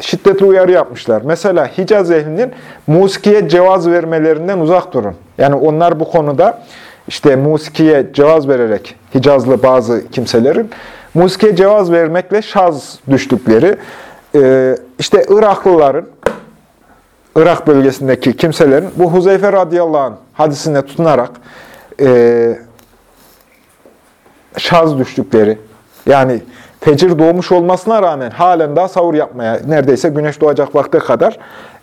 şiddetli uyarı yapmışlar. Mesela Hicaz ehlinin musikiye cevaz vermelerinden uzak durun. Yani onlar bu konuda işte musikiye cevaz vererek Hicazlı bazı kimselerin musikiye cevaz vermekle şaz düştükleri, e, işte Iraklıların, Irak bölgesindeki kimselerin bu Huzeyfe radıyallahu anh hadisine tutunarak e, şaz düştükleri, yani fecir doğmuş olmasına rağmen halen daha savur yapmaya, neredeyse güneş doğacak vakte kadar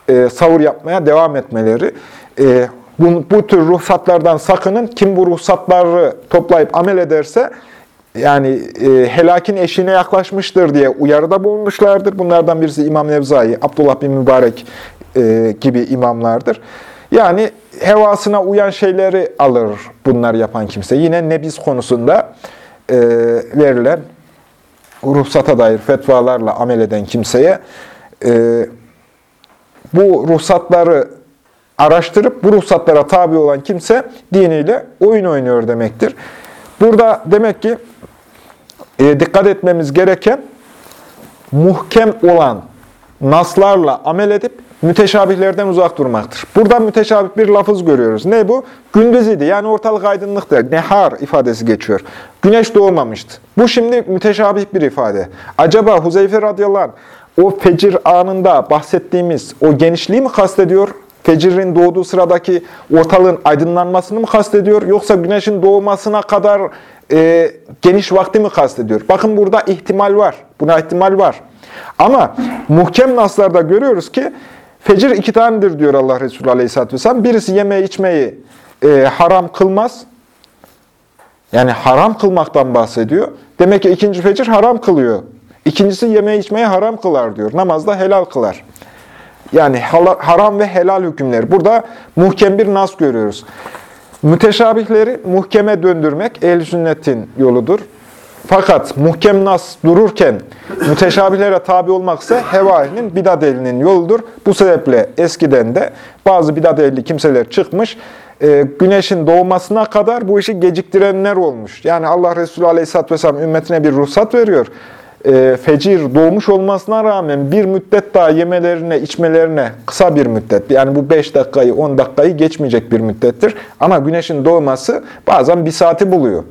e, savur yapmaya devam etmeleri, bu, bu tür ruhsatlardan sakının. Kim bu ruhsatları toplayıp amel ederse yani e, helakin eşiğine yaklaşmıştır diye uyarıda bulunmuşlardır. Bunlardan birisi İmam Nevzai, Abdullah bin Mübarek e, gibi imamlardır. Yani hevasına uyan şeyleri alır bunlar yapan kimse. Yine nebiz konusunda e, verilen ruhsata dair fetvalarla amel eden kimseye e, bu ruhsatları araştırıp bu ruhsatlara tabi olan kimse diniyle oyun oynuyor demektir. Burada demek ki e, dikkat etmemiz gereken muhkem olan naslarla amel edip müteşabihlerden uzak durmaktır. Burada müteşabih bir lafız görüyoruz. Ne bu? Gündüz idi. Yani ortalık aydınlıktı. Nehar ifadesi geçiyor. Güneş doğmamıştı. Bu şimdi müteşabih bir ifade. Acaba Huzeyfe radıyallahu anh, o fecir anında bahsettiğimiz o genişliği mi kastediyor? Fecirin doğduğu sıradaki ortalığın aydınlanmasını mı kastediyor? Yoksa güneşin doğmasına kadar e, geniş vakti mi kastediyor? Bakın burada ihtimal var. Buna ihtimal var. Ama muhkem naslarda görüyoruz ki fecir iki tanedir diyor Allah Resulü Aleyhisselatü Vesselam. Birisi yemeği içmeyi e, haram kılmaz. Yani haram kılmaktan bahsediyor. Demek ki ikinci fecir haram kılıyor. İkincisi yemeği içmeyi haram kılar diyor. Namazda helal kılar. Yani haram ve helal hükümleri. Burada muhkem bir nas görüyoruz. Müteşabihleri muhkeme döndürmek ehl sünnetin yoludur. Fakat muhkem nas dururken müteşabihlere tabi olmaksa heva ehlinin bidat ehlinin yoludur. Bu sebeple eskiden de bazı bidat ehli kimseler çıkmış, e, güneşin doğmasına kadar bu işi geciktirenler olmuş. Yani Allah Resulü Aleyhisselatü Vesselam ümmetine bir ruhsat veriyor e, fecir doğmuş olmasına rağmen bir müddet daha yemelerine, içmelerine kısa bir müddet. Yani bu 5 dakikayı, 10 dakikayı geçmeyecek bir müddettir. Ama güneşin doğması bazen bir saati buluyor.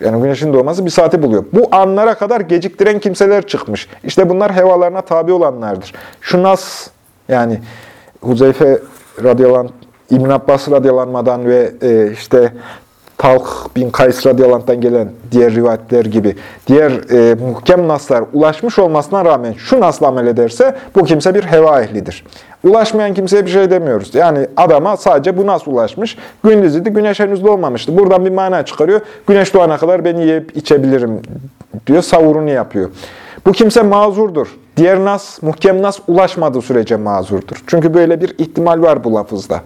Yani güneşin doğması bir saati buluyor. Bu anlara kadar geciktiren kimseler çıkmış. İşte bunlar hevalarına tabi olanlardır. Şu nas, yani Huzeyfe radıyallahu İbn Abbas radıyallahu ve e, işte Talk bin Kays radıyallahu gelen diğer rivayetler gibi diğer e, muhkem naslar ulaşmış olmasına rağmen şu nasla amel ederse bu kimse bir heva ehlidir. Ulaşmayan kimseye bir şey demiyoruz. Yani adama sadece bu nas ulaşmış. Gündüz güneş henüz doğmamıştı. Buradan bir mana çıkarıyor. Güneş doğana kadar ben yiyip içebilirim diyor, savurunu yapıyor. Bu kimse mazurdur. Diğer nas, muhkem nas ulaşmadığı sürece mazurdur. Çünkü böyle bir ihtimal var bu lafızda.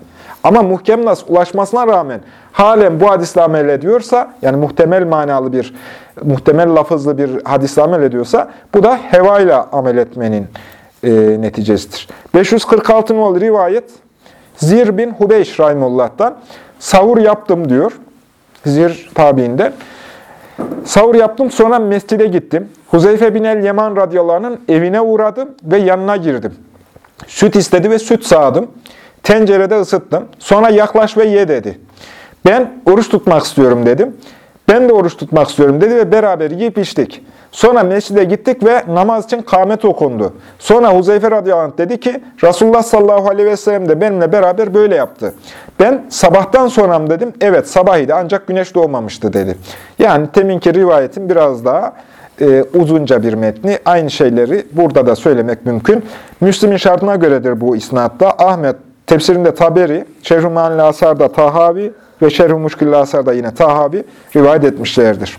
Ama muhkem nas ulaşmasına rağmen halen bu hadisle amel ediyorsa, yani muhtemel manalı bir, muhtemel lafızlı bir hadisle amel ediyorsa, bu da heva ile amel etmenin e, neticesidir. 546 nolu rivayet, Zir bin Hubeyş Rahimullah'tan, savur yaptım diyor, Zir tabiinde. Savur yaptım, sonra mescide gittim. Huzeyfe bin el-Yaman radıyallahu evine uğradım ve yanına girdim. Süt istedi ve süt sağdım. Tencerede ısıttım. Sonra yaklaş ve ye dedi. Ben oruç tutmak istiyorum dedim. Ben de oruç tutmak istiyorum dedi ve beraber yiyip içtik. Sonra mescide gittik ve namaz için kâmet okundu. Sonra Huzeyfe radıyallahu dedi ki, Resulullah sallallahu aleyhi ve sellem de benimle beraber böyle yaptı. Ben sabahtan sonra mı dedim? Evet sabahıydı ancak güneş doğmamıştı dedi. Yani teminki rivayetin biraz daha e, uzunca bir metni. Aynı şeyleri burada da söylemek mümkün. Müslim'in şartına göredir bu isnatta. Ahmet Tefsirinde Taberi, Şerh-i Manil Asar'da Tahavi ve Şerh-i Muşkil Asar'da yine Tahavi rivayet etmişlerdir.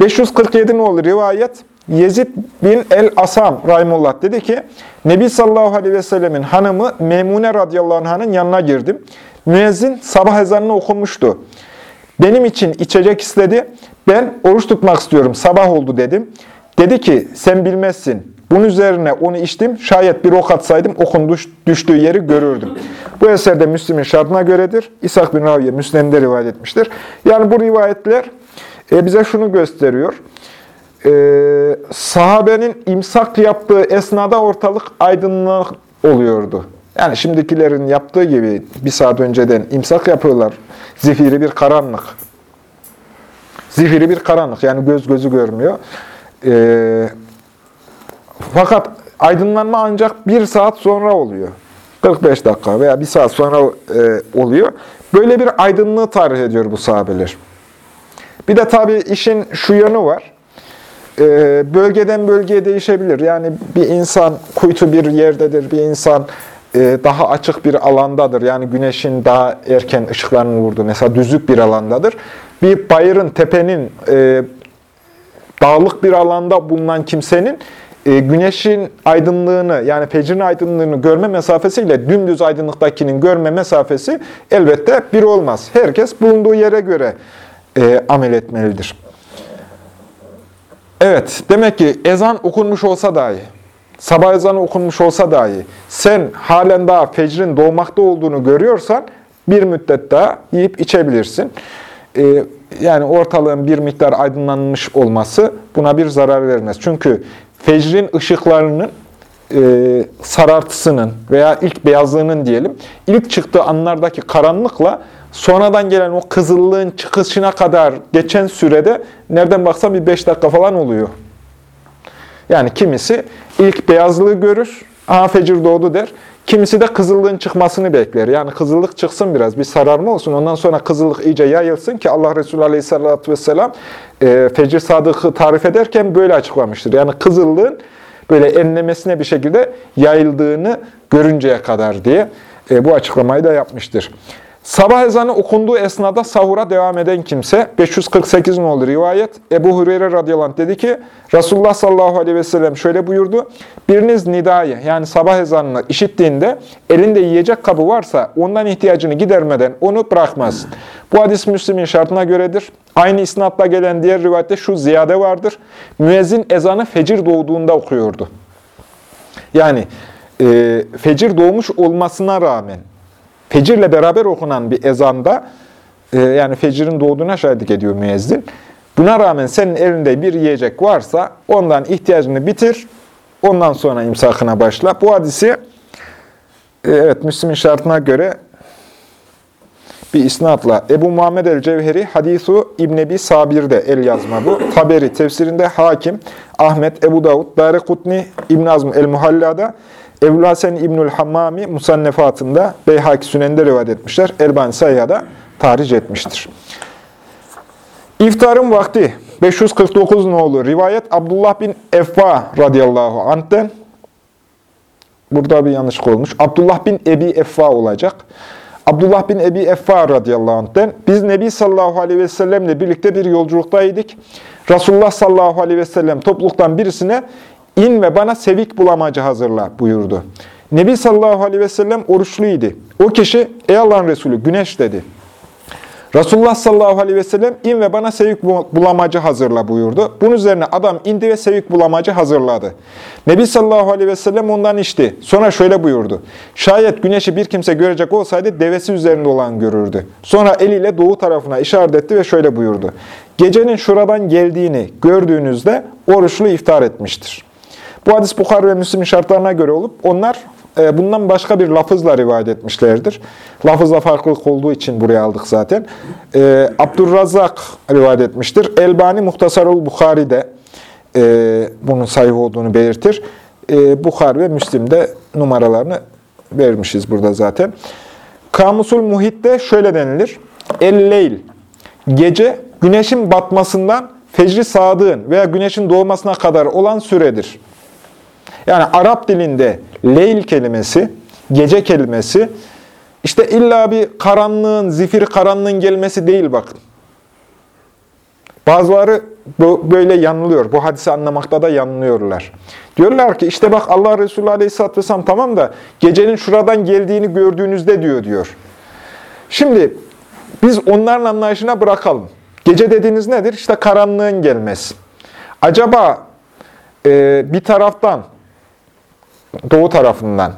547 nolu rivayet Yezid bin el-Asam Rahimullah dedi ki, Nebi sallallahu aleyhi ve sellemin hanımı Memune radıyallahu anh'ın yanına girdim. Müezzin sabah ezanını okumuştu. Benim için içecek istedi. Ben oruç tutmak istiyorum, sabah oldu dedim. Dedi ki, sen bilmezsin. Bunun üzerine onu içtim. Şayet bir ok atsaydım okun düştüğü yeri görürdüm. Bu eserde Müslim'in şartına göredir. İshak bin Raviye Müslim'de rivayet etmiştir. Yani bu rivayetler e, bize şunu gösteriyor. E, sahabenin imsak yaptığı esnada ortalık aydınlık oluyordu. Yani şimdikilerin yaptığı gibi bir saat önceden imsak yapıyorlar. Zifiri bir karanlık. Zifiri bir karanlık. Yani göz gözü görmüyor. Eee fakat aydınlanma ancak bir saat sonra oluyor. 45 dakika veya bir saat sonra e, oluyor. Böyle bir aydınlığı tarih ediyor bu sahabeler. Bir de tabii işin şu yönü var. E, bölgeden bölgeye değişebilir. Yani bir insan kuytu bir yerdedir, bir insan e, daha açık bir alandadır. Yani güneşin daha erken ışıklarını vurduğu, mesela düzlük bir alandadır. Bir bayırın, tepenin, e, dağlık bir alanda bulunan kimsenin güneşin aydınlığını yani fecrin aydınlığını görme mesafesiyle dümdüz aydınlıktakinin görme mesafesi elbette bir olmaz. Herkes bulunduğu yere göre e, amel etmelidir. Evet, demek ki ezan okunmuş olsa dahi, sabah ezanı okunmuş olsa dahi, sen halen daha fecrin doğmakta olduğunu görüyorsan, bir müddet daha yiyip içebilirsin. Ee, yani ortalığın bir miktar aydınlanmış olması buna bir zarar vermez. Çünkü fecrin ışıklarının e, sarartısının veya ilk beyazlığının diyelim, ilk çıktığı anlardaki karanlıkla sonradan gelen o kızıllığın çıkışına kadar geçen sürede nereden baksan bir 5 dakika falan oluyor. Yani kimisi ilk beyazlığı görür, aha fecir doğdu der. Kimisi de kızıllığın çıkmasını bekler. Yani kızıllık çıksın biraz, bir sararma olsun. Ondan sonra kızıllık iyice yayılsın ki Allah Resulü Aleyhisselatü Vesselam e, fecir sadıkı tarif ederken böyle açıklamıştır. Yani kızıllığın böyle enlemesine bir şekilde yayıldığını görünceye kadar diye e, bu açıklamayı da yapmıştır. Sabah ezanı okunduğu esnada sahura devam eden kimse, 548 nolu rivayet, Ebu Hureyre radıyallahu anh dedi ki, Resulullah sallallahu aleyhi ve sellem şöyle buyurdu, biriniz nidayı yani sabah ezanını işittiğinde elinde yiyecek kabı varsa ondan ihtiyacını gidermeden onu bırakmaz. Bu hadis Müslim'in şartına göredir. Aynı isnatla gelen diğer rivayette şu ziyade vardır. Müezzin ezanı fecir doğduğunda okuyordu. Yani e, fecir doğmuş olmasına rağmen, fecirle beraber okunan bir ezanda, e, yani fecirin doğduğuna şahitlik ediyor müezzin. Buna rağmen senin elinde bir yiyecek varsa ondan ihtiyacını bitir, ondan sonra imsakına başla. Bu hadisi, e, evet Müslim'in şartına göre bir isnatla Ebu Muhammed el-Cevheri Hadisu İbn Ebi Sabir'de el yazma bu. Taberi tefsirinde Hakim, Ahmet, Ebu Davud, Darikutni, İbn Azm el-Muhalla'da, Ebu Hasen İbnül Hammami Musannefatında Beyhaki Sünen'de rivayet etmişler. Elbani Sayya'da tahric etmiştir. İftarın vakti 549 nolu rivayet Abdullah bin Effa radıyallahu anh'ten burada bir yanlışlık olmuş. Abdullah bin Ebi Effa olacak. Abdullah bin Ebi Effa radıyallahu anh'ten biz Nebi sallallahu aleyhi ve sellemle birlikte bir yolculuktaydık. Resulullah sallallahu aleyhi ve sellem topluluktan birisine in ve bana sevik bulamacı hazırla buyurdu. Nebi sallallahu aleyhi ve sellem oruçluydu. O kişi ey Allah'ın Resulü güneş dedi. Resulullah sallallahu aleyhi ve sellem in ve bana sevik bulamacı hazırla buyurdu. Bunun üzerine adam indi ve sevik bulamacı hazırladı. Nebi sallallahu aleyhi ve sellem ondan içti. Sonra şöyle buyurdu. Şayet güneşi bir kimse görecek olsaydı devesi üzerinde olan görürdü. Sonra eliyle doğu tarafına işaret etti ve şöyle buyurdu. Gecenin şuradan geldiğini gördüğünüzde oruçlu iftar etmiştir. Bu hadis Bukhar ve Müslim'in şartlarına göre olup onlar e, bundan başka bir lafızla rivayet etmişlerdir. Lafızla farklılık olduğu için buraya aldık zaten. E, Abdurrazak rivayet etmiştir. Elbani Muhtasarul Bukhari'de e, bunun sahih olduğunu belirtir. E, Bukhar ve Müslim'de numaralarını vermişiz burada zaten. Kamusul Muhit'te şöyle denilir. El-Leyl, gece güneşin batmasından fecri sadığın veya güneşin doğmasına kadar olan süredir. Yani Arap dilinde leyl kelimesi, gece kelimesi, işte illa bir karanlığın, zifir karanlığın gelmesi değil bakın. Bazıları böyle yanılıyor. Bu hadisi anlamakta da yanılıyorlar. Diyorlar ki işte bak Allah Resulü Aleyhisselatü Vesselam tamam da gecenin şuradan geldiğini gördüğünüzde diyor diyor. Şimdi biz onların anlayışına bırakalım. Gece dediğiniz nedir? İşte karanlığın gelmesi. Acaba e, bir taraftan doğu tarafından.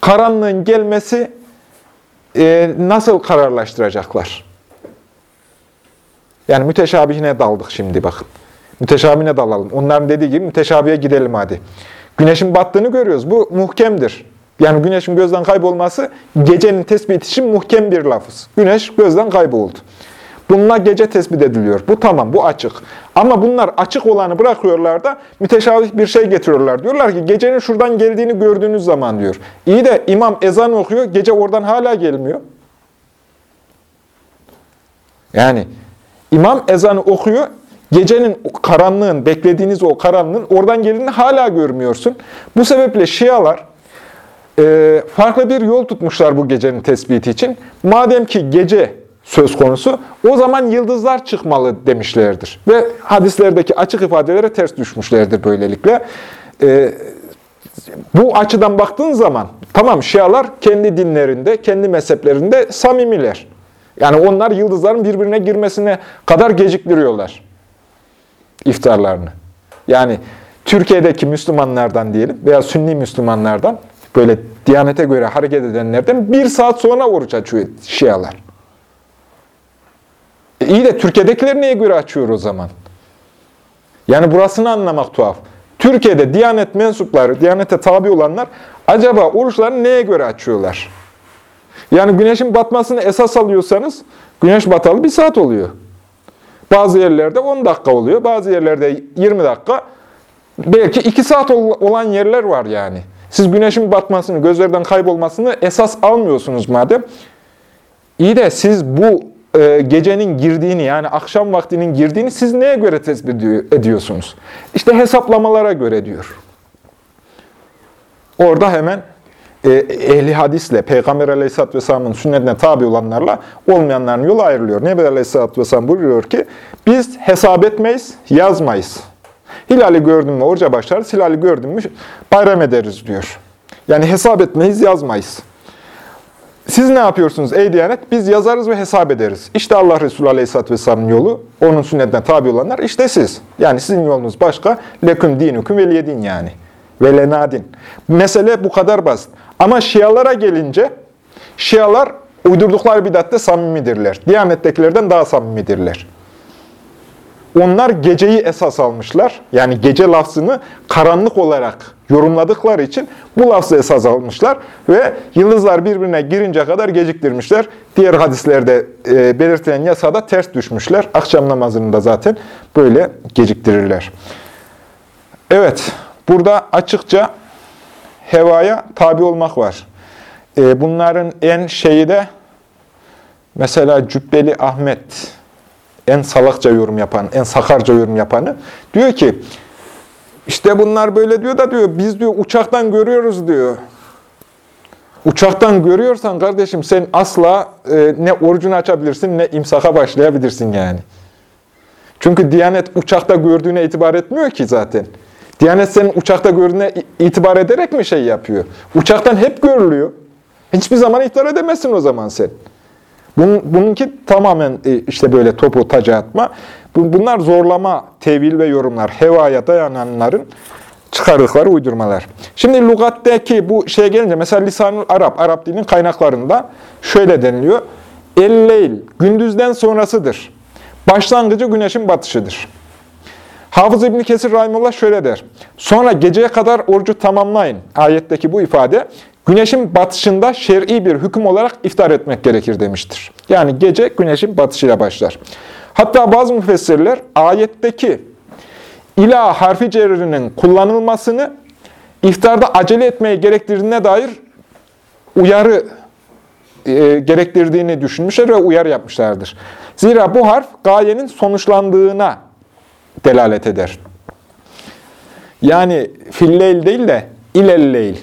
Karanlığın gelmesi e, nasıl kararlaştıracaklar? Yani müteşabihine daldık şimdi bakın. Müteşabihine dalalım. Onların dediği gibi müteşabihe gidelim hadi. Güneşin battığını görüyoruz. Bu muhkemdir. Yani güneşin gözden kaybolması gecenin tespit için muhkem bir lafız. Güneş gözden kayboldu. Bununla gece tespit ediliyor. Bu tamam, bu açık. Ama bunlar açık olanı bırakıyorlar da müteşabih bir şey getiriyorlar. Diyorlar ki gecenin şuradan geldiğini gördüğünüz zaman diyor. İyi de imam ezan okuyor, gece oradan hala gelmiyor. Yani imam ezanı okuyor, gecenin karanlığın, beklediğiniz o karanlığın oradan geldiğini hala görmüyorsun. Bu sebeple Şialar farklı bir yol tutmuşlar bu gecenin tespiti için. Madem ki gece söz konusu. O zaman yıldızlar çıkmalı demişlerdir. Ve hadislerdeki açık ifadelere ters düşmüşlerdir böylelikle. Ee, bu açıdan baktığın zaman tamam Şialar kendi dinlerinde, kendi mezheplerinde samimiler. Yani onlar yıldızların birbirine girmesine kadar geciktiriyorlar iftarlarını. Yani Türkiye'deki Müslümanlardan diyelim veya Sünni Müslümanlardan böyle Diyanete göre hareket edenlerden bir saat sonra oruç açıyor Şialar. İyi de Türkiye'dekiler neye göre açıyor o zaman? Yani burasını anlamak tuhaf. Türkiye'de Diyanet mensupları, Diyanete tabi olanlar acaba oruçlarını neye göre açıyorlar? Yani güneşin batmasını esas alıyorsanız güneş batalı bir saat oluyor. Bazı yerlerde 10 dakika oluyor, bazı yerlerde 20 dakika, belki 2 saat olan yerler var yani. Siz güneşin batmasını, gözlerden kaybolmasını esas almıyorsunuz madem. İyi de siz bu e, gecenin girdiğini yani akşam vaktinin girdiğini siz neye göre tespit ediyorsunuz? İşte hesaplamalara göre diyor. Orada hemen e, ehli hadisle, Peygamber aleyhisselatü vesselamın sünnetine tabi olanlarla olmayanların yolu ayrılıyor. Nebi aleyhisselatü vesselam buyuruyor ki, biz hesap etmeyiz, yazmayız. Hilali gördün mü oruca başlarız, hilali gördün mü bayram ederiz diyor. Yani hesap etmeyiz, yazmayız. Siz ne yapıyorsunuz ey Diyanet? Biz yazarız ve hesap ederiz. İşte Allah Resulü Aleyhisselatü Vesselam'ın yolu, onun sünnetine tabi olanlar işte siz. Yani sizin yolunuz başka. Leküm dinüküm veliyedin yani. Ve lenadin. Mesele bu kadar basit. Ama Şialara gelince, Şialar uydurdukları bidatte samimidirler. Diyanettekilerden daha samimidirler. Onlar geceyi esas almışlar. Yani gece lafzını karanlık olarak yorumladıkları için bu lafzı esas almışlar ve yıldızlar birbirine girince kadar geciktirmişler. Diğer hadislerde e, belirtilen yasada ters düşmüşler. Akşam namazını da zaten böyle geciktirirler. Evet, burada açıkça hevaya tabi olmak var. E, bunların en şeyi de mesela Cübbeli Ahmet en salakça yorum yapan, en sakarca yorum yapanı diyor ki işte bunlar böyle diyor da diyor biz diyor uçaktan görüyoruz diyor. Uçaktan görüyorsan kardeşim sen asla e, ne orucunu açabilirsin ne imsaka başlayabilirsin yani. Çünkü Diyanet uçakta gördüğüne itibar etmiyor ki zaten. Diyanet senin uçakta gördüğüne itibar ederek mi şey yapıyor? Uçaktan hep görülüyor. Hiçbir zaman itibar edemezsin o zaman sen. Bunun, bununki tamamen e, işte böyle topu taca atma. Bunlar zorlama, tevil ve yorumlar. Hevaya dayananların çıkardıkları uydurmalar. Şimdi lugatteki bu şeye gelince mesela lisanul Arap, Arap dilinin kaynaklarında şöyle deniliyor. El-leyl, gündüzden sonrasıdır. Başlangıcı güneşin batışıdır. Hafız İbni Kesir Rahimullah şöyle der. Sonra geceye kadar orucu tamamlayın. Ayetteki bu ifade güneşin batışında şer'i bir hüküm olarak iftar etmek gerekir demiştir. Yani gece güneşin batışıyla başlar. Hatta bazı müfessirler ayetteki ila harfi cerrinin kullanılmasını iftarda acele etmeye gerektirdiğine dair uyarı e, gerektirdiğini düşünmüşler ve uyarı yapmışlardır. Zira bu harf gayenin sonuçlandığına delalet eder. Yani filleyl değil de ilelleyl.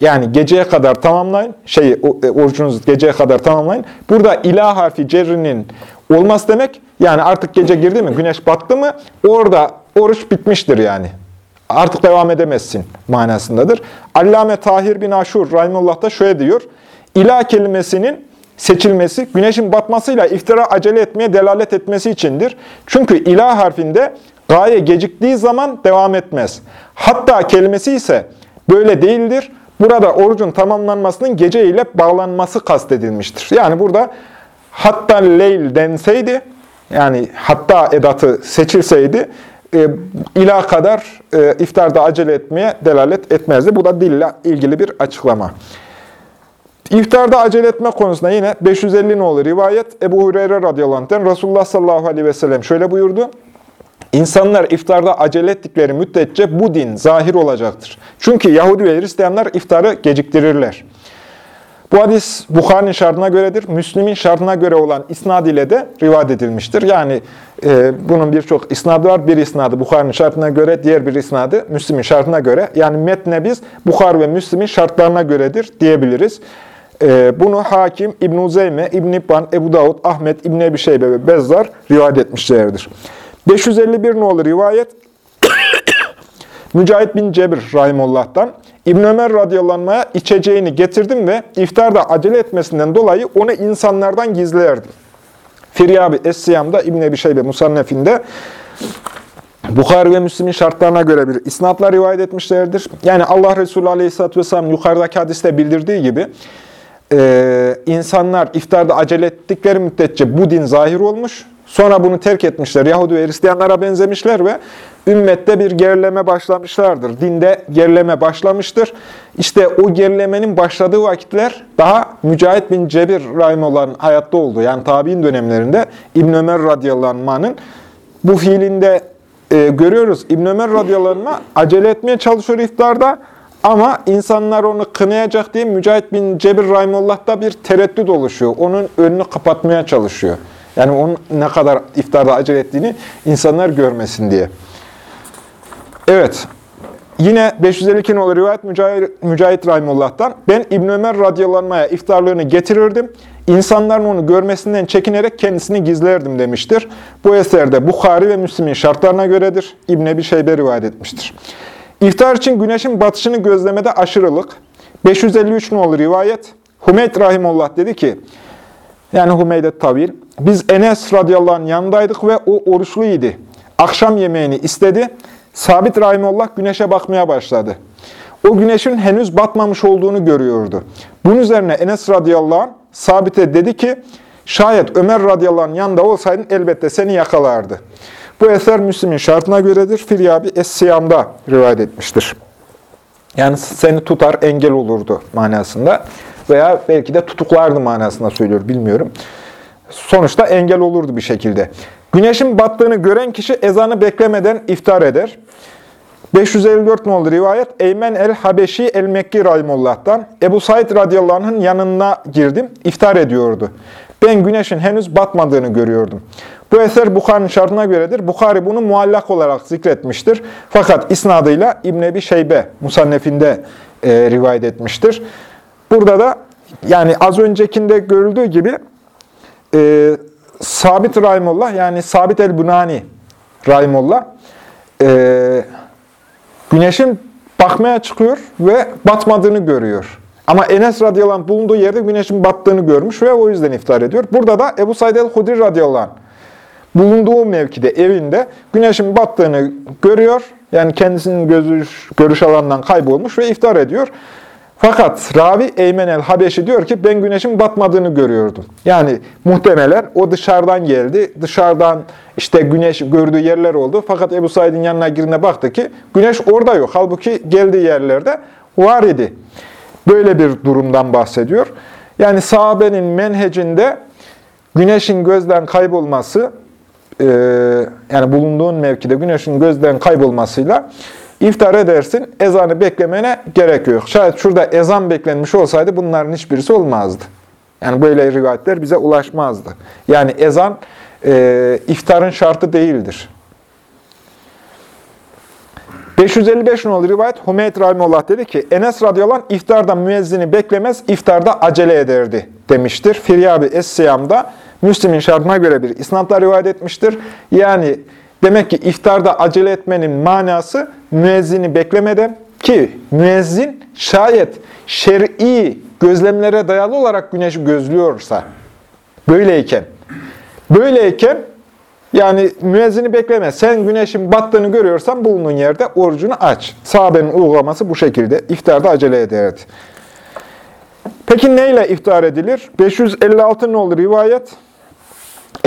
Yani geceye kadar tamamlayın, şey e, orucunuzu geceye kadar tamamlayın. Burada ilah harfi cerrinin olmaz demek, yani artık gece girdi mi, güneş battı mı, orada oruç bitmiştir yani. Artık devam edemezsin manasındadır. Allame Tahir bin Aşur Rahimullah da şöyle diyor, ilah kelimesinin seçilmesi, güneşin batmasıyla iftira acele etmeye delalet etmesi içindir. Çünkü ilah harfinde gaye geciktiği zaman devam etmez. Hatta kelimesi ise böyle değildir. Burada orucun tamamlanmasının gece ile bağlanması kastedilmiştir. Yani burada hatta leyl denseydi, yani hatta edatı seçilseydi, e, ila kadar e, iftarda acele etmeye delalet etmezdi. Bu da dille ilgili bir açıklama. İftarda acele etme konusunda yine 550 nolu rivayet Ebu Hureyre radıyallahu anh'ten Resulullah sallallahu aleyhi ve sellem şöyle buyurdu. İnsanlar iftarda acele ettikleri müddetçe bu din zahir olacaktır. Çünkü Yahudi ve Hristiyanlar iftarı geciktirirler. Bu hadis Bukhari'nin şartına göredir. Müslim'in şartına göre olan isnad ile de rivayet edilmiştir. Yani e, bunun birçok isnadı var. Bir isnadı Bukhari'nin şartına göre, diğer bir isnadı Müslim'in şartına göre. Yani metne biz Bukhari ve Müslim'in şartlarına göredir diyebiliriz. E, bunu Hakim, İbn-i Zeyme, İbn-i İbban, Ebu Davud, Ahmet, İbn-i Ebi ve Bezzar rivayet etmişlerdir. 551 nolu rivayet Mücahit bin Cebir Rahimullah'tan İbn Ömer radıyallahu içeceğini getirdim ve iftarda acele etmesinden dolayı onu insanlardan gizlerdim. Firyabi Es-Siyam'da İbn Ebi Şeybe Musannef'inde Bukhari ve Müslim'in şartlarına göre bir isnatla rivayet etmişlerdir. Yani Allah Resulü Aleyhisselatü Vesselam yukarıdaki hadiste bildirdiği gibi e, insanlar iftarda acele ettikleri müddetçe bu din zahir olmuş. Sonra bunu terk etmişler. Yahudi ve Hristiyanlara benzemişler ve ümmette bir gerileme başlamışlardır. Dinde gerileme başlamıştır. İşte o gerilemenin başladığı vakitler daha Mücahit bin Cebir Rahimullah'ın hayatta olduğu, yani tabi'in dönemlerinde İbn Ömer radıyallahu bu fiilinde e, görüyoruz. İbn Ömer radıyallahu acele etmeye çalışıyor iftarda ama insanlar onu kınayacak diye Mücahit bin Cebir Rahimullah'ta bir tereddüt oluşuyor. Onun önünü kapatmaya çalışıyor. Yani onun ne kadar iftarda acele ettiğini insanlar görmesin diye. Evet. Yine 552 nolu rivayet Mücahit, Mücahit Rahimullah'tan. Ben İbn Ömer radyalanmaya iftarlığını getirirdim. İnsanların onu görmesinden çekinerek kendisini gizlerdim demiştir. Bu eserde Bukhari ve Müslim'in şartlarına göredir. İbn Ebi Şeybe rivayet etmiştir. İftar için güneşin batışını gözlemede aşırılık. 553 nolu rivayet. Hümeyt Rahimullah dedi ki, yani Hümeydet Tavil, biz Enes radıyallahu anh yanındaydık ve o oruçluydu. Akşam yemeğini istedi. Sabit Rahimullah güneşe bakmaya başladı. O güneşin henüz batmamış olduğunu görüyordu. Bunun üzerine Enes radıyallahu anh Sabit'e dedi ki, şayet Ömer radıyallahu anh yanında olsaydın elbette seni yakalardı. Bu eser Müslim'in şartına göredir. Firyabi Es-Siyam'da rivayet etmiştir. Yani seni tutar, engel olurdu manasında. Veya belki de tutuklardı manasında söylüyor, bilmiyorum. Sonuçta engel olurdu bir şekilde. Güneşin battığını gören kişi ezanı beklemeden iftar eder. 554 nolu rivayet Eymen el-Habeşi el-Mekki Rahimullah'tan Ebu Said radıyallahu anh'ın yanına girdim, iftar ediyordu. Ben güneşin henüz batmadığını görüyordum. Bu eser Bukhari'nin şartına göredir. Bukhari bunu muallak olarak zikretmiştir. Fakat isnadıyla İbn Ebi Şeybe musannefinde e, rivayet etmiştir. Burada da yani az öncekinde görüldüğü gibi e, Sabit Rahimullah yani Sabit el-Bunani Rahimullah e, güneşin bakmaya çıkıyor ve batmadığını görüyor. Ama Enes radıyallahu anh bulunduğu yerde güneşin battığını görmüş ve o yüzden iftar ediyor. Burada da Ebu Said el-Hudri radıyallahu anh bulunduğu mevkide, evinde güneşin battığını görüyor. Yani kendisinin görüş, görüş alanından kaybolmuş ve iftar ediyor. Fakat Ravi Eymen el-Habeşi diyor ki ben güneşin batmadığını görüyordum. Yani muhtemelen o dışarıdan geldi. Dışarıdan işte güneş gördüğü yerler oldu. Fakat Ebu Said'in yanına girine baktı ki güneş orada yok. Halbuki geldiği yerlerde var idi. Böyle bir durumdan bahsediyor. Yani sahabenin menhecinde güneşin gözden kaybolması, yani bulunduğun mevkide güneşin gözden kaybolmasıyla iftar edersin, ezanı beklemene gerek yok. Şayet şurada ezan beklenmiş olsaydı bunların hiçbirisi olmazdı. Yani böyle rivayetler bize ulaşmazdı. Yani ezan e, iftarın şartı değildir. 555 nolu rivayet Hümeyt Rahimullah dedi ki Enes radıyallahu anh iftarda müezzini beklemez, iftarda acele ederdi demiştir. Firyabi Es-Siyam'da Müslim'in şartına göre bir isnatla rivayet etmiştir. Yani demek ki iftarda acele etmenin manası müezzini beklemeden ki müezzin şayet şer'i gözlemlere dayalı olarak güneşi gözlüyorsa böyleyken böyleyken yani müezzini bekleme. Sen güneşin battığını görüyorsan bulunduğun yerde orucunu aç. Sahabenin uygulaması bu şekilde. İftarda acele ederdi. Peki neyle iftar edilir? 556 nolu rivayet.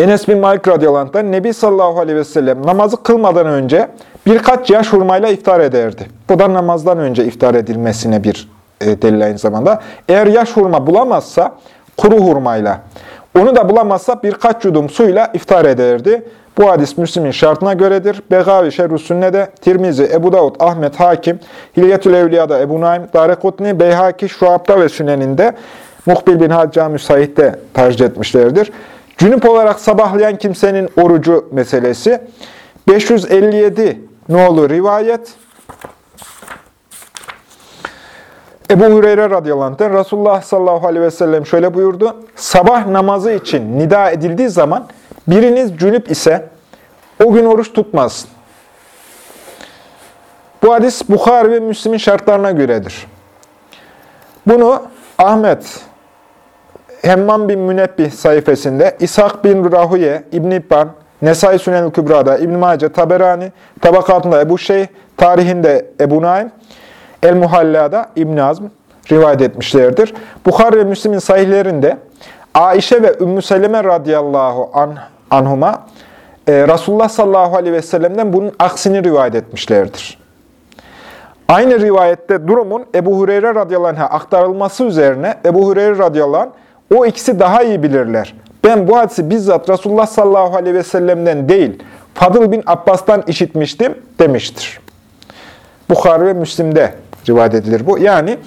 Enes bin Malik radıyallahu Nebi sallallahu aleyhi ve sellem namazı kılmadan önce birkaç yaş hurmayla iftar ederdi. Bu da namazdan önce iftar edilmesine bir e, delil aynı zamanda. Eğer yaş hurma bulamazsa kuru hurmayla, onu da bulamazsa birkaç yudum suyla iftar ederdi. Bu hadis Müslim'in şartına göredir. Begavi Şerru Sünne'de, Tirmizi, Ebu Davud, Ahmet Hakim, Hilyetül Evliya'da Ebu Naim, Darekutni, Beyhaki, Şuab'da ve Sünen'inde, Muhbil bin Hacca Müsait'te tercih etmişlerdir. Cünüp olarak sabahlayan kimsenin orucu meselesi. 557 nolu rivayet. Ebu Hureyre radıyallahu anh, Resulullah sallallahu aleyhi ve sellem şöyle buyurdu. Sabah namazı için nida edildiği zaman biriniz cünüp ise o gün oruç tutmazsın. Bu hadis Bukhari ve Müslim'in şartlarına göredir. Bunu Ahmet Hemmam bin Münebbih sayfasında, İshak bin Rahuye, İbn-i İbban, Nesai Sünel Kübra'da, İbn-i Mace, Taberani, tabakatında Ebu Şeyh, tarihinde Ebu Naim, El-Muhalla'da İbn Azm rivayet etmişlerdir. Bukhari ve Müslim'in sahihlerinde Aişe ve Ümmü Seleme radıyallahu an, anhuma e, Resulullah sallallahu aleyhi ve sellem'den bunun aksini rivayet etmişlerdir. Aynı rivayette durumun Ebu Hureyre radıyallahu anh'a aktarılması üzerine Ebu Hureyre radıyallahu anh, o ikisi daha iyi bilirler. Ben bu hadisi bizzat Resulullah sallallahu aleyhi ve sellem'den değil, Fadıl bin Abbas'tan işitmiştim demiştir. Bukhari ve Müslim'de rivayet edilir bu. Yani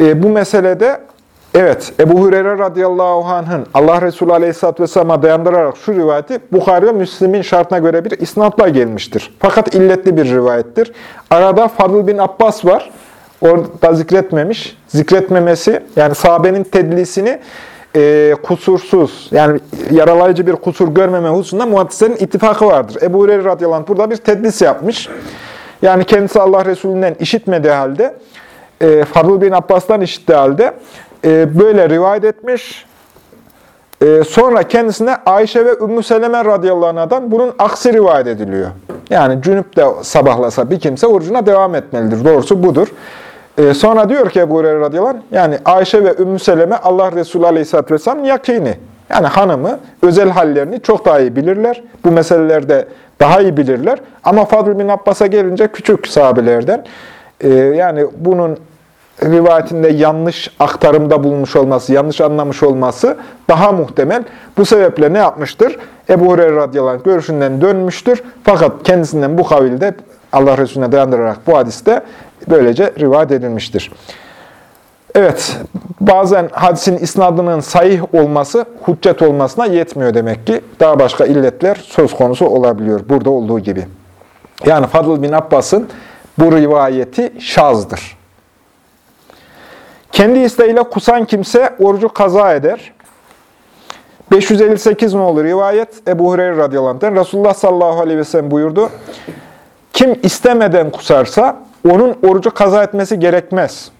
e, bu meselede evet Ebu Hureyre radıyallahu anh'ın Allah Resulü aleyhisselatü vesselam'a dayandırarak şu rivayeti Bukhari ve Müslim'in şartına göre bir isnatla gelmiştir. Fakat illetli bir rivayettir. Arada Fadıl bin Abbas var. Orada zikretmemiş. Zikretmemesi yani sahabenin tedlisini e, kusursuz yani yaralayıcı bir kusur görmeme hususunda muhaddislerin ittifakı vardır. Ebu Hureyre radıyallahu anh burada bir tedlis yapmış. Yani kendisi Allah Resulü'nden işitmediği halde, e, Fadıl bin Abbas'tan işittiği halde e, böyle rivayet etmiş. E, sonra kendisine Ayşe ve Ümmü Seleme radıyallahu anh'dan bunun aksi rivayet ediliyor. Yani cünüp de sabahlasa bir kimse orucuna devam etmelidir. Doğrusu budur. E, sonra diyor ki Ebu Hureyre radıyallahu anh, yani Ayşe ve Ümmü Seleme Allah Resulü aleyhisselatü vesselam yakini. Yani hanımı özel hallerini çok daha iyi bilirler. Bu meselelerde daha iyi bilirler. Ama Fadıl bin Abbas'a gelince küçük sahabelerden. E, yani bunun rivayetinde yanlış aktarımda bulunmuş olması, yanlış anlamış olması daha muhtemel. Bu sebeple ne yapmıştır? Ebu Hureyre radıyallahu anh görüşünden dönmüştür. Fakat kendisinden bu kavilde Allah Resulüne dayandırarak bu hadiste böylece rivayet edilmiştir. Evet, bazen hadisin isnadının sahih olması, hüccet olmasına yetmiyor demek ki. Daha başka illetler söz konusu olabiliyor, burada olduğu gibi. Yani Fadıl bin Abbas'ın bu rivayeti şazdır. Kendi isteğiyle kusan kimse orucu kaza eder. 558 nolu rivayet Ebu Hureyre radıyallahu anh'ten Resulullah sallallahu aleyhi ve sellem buyurdu. Kim istemeden kusarsa onun orucu kaza etmesi gerekmez.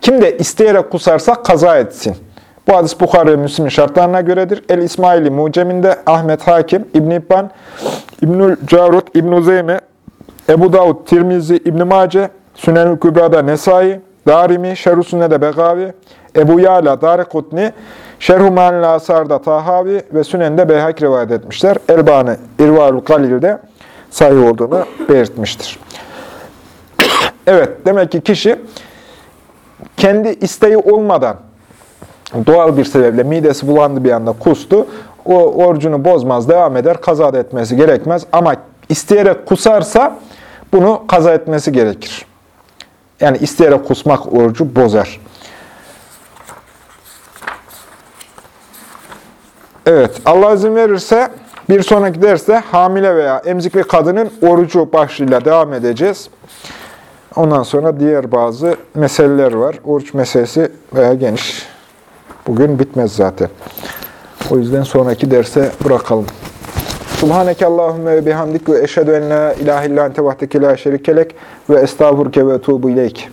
Kim de isteyerek kusarsa kaza etsin. Bu hadis Bukhara ve Müslim'in şartlarına göredir. El-İsmaili Mucem'inde Ahmet Hakim, İbn İbban, İbnül Carut, İbn Zeyme, Ebu Davud, Tirmizi, İbn Mace, Sünen-ül Kübra'da Nesai, Darimi, Şerh-ü Sünne'de Begavi, Ebu Yala, Darikutni, Şerh-ü Manil Asar'da Tahavi ve Sünen'de Beyhak rivayet etmişler. Elbani, İrval-ül Galil'de sahih olduğunu belirtmiştir. evet, demek ki kişi kendi isteği olmadan doğal bir sebeple midesi bulandı bir anda kustu. O orucunu bozmaz, devam eder, kaza etmesi gerekmez. Ama isteyerek kusarsa bunu kaza etmesi gerekir. Yani isteyerek kusmak orucu bozar. Evet, Allah izin verirse bir sonraki derste hamile veya emzikli kadının orucu başlığıyla devam edeceğiz. Ondan sonra diğer bazı meseleler var. Oruç meselesi veya geniş. Bugün bitmez zaten. O yüzden sonraki derse bırakalım. Subhaneke Allahümme ve bihamdik ve eşhedü en la ilahe illa ente vahdeke la şerikelek ve estağfurke ve etubu ileyk.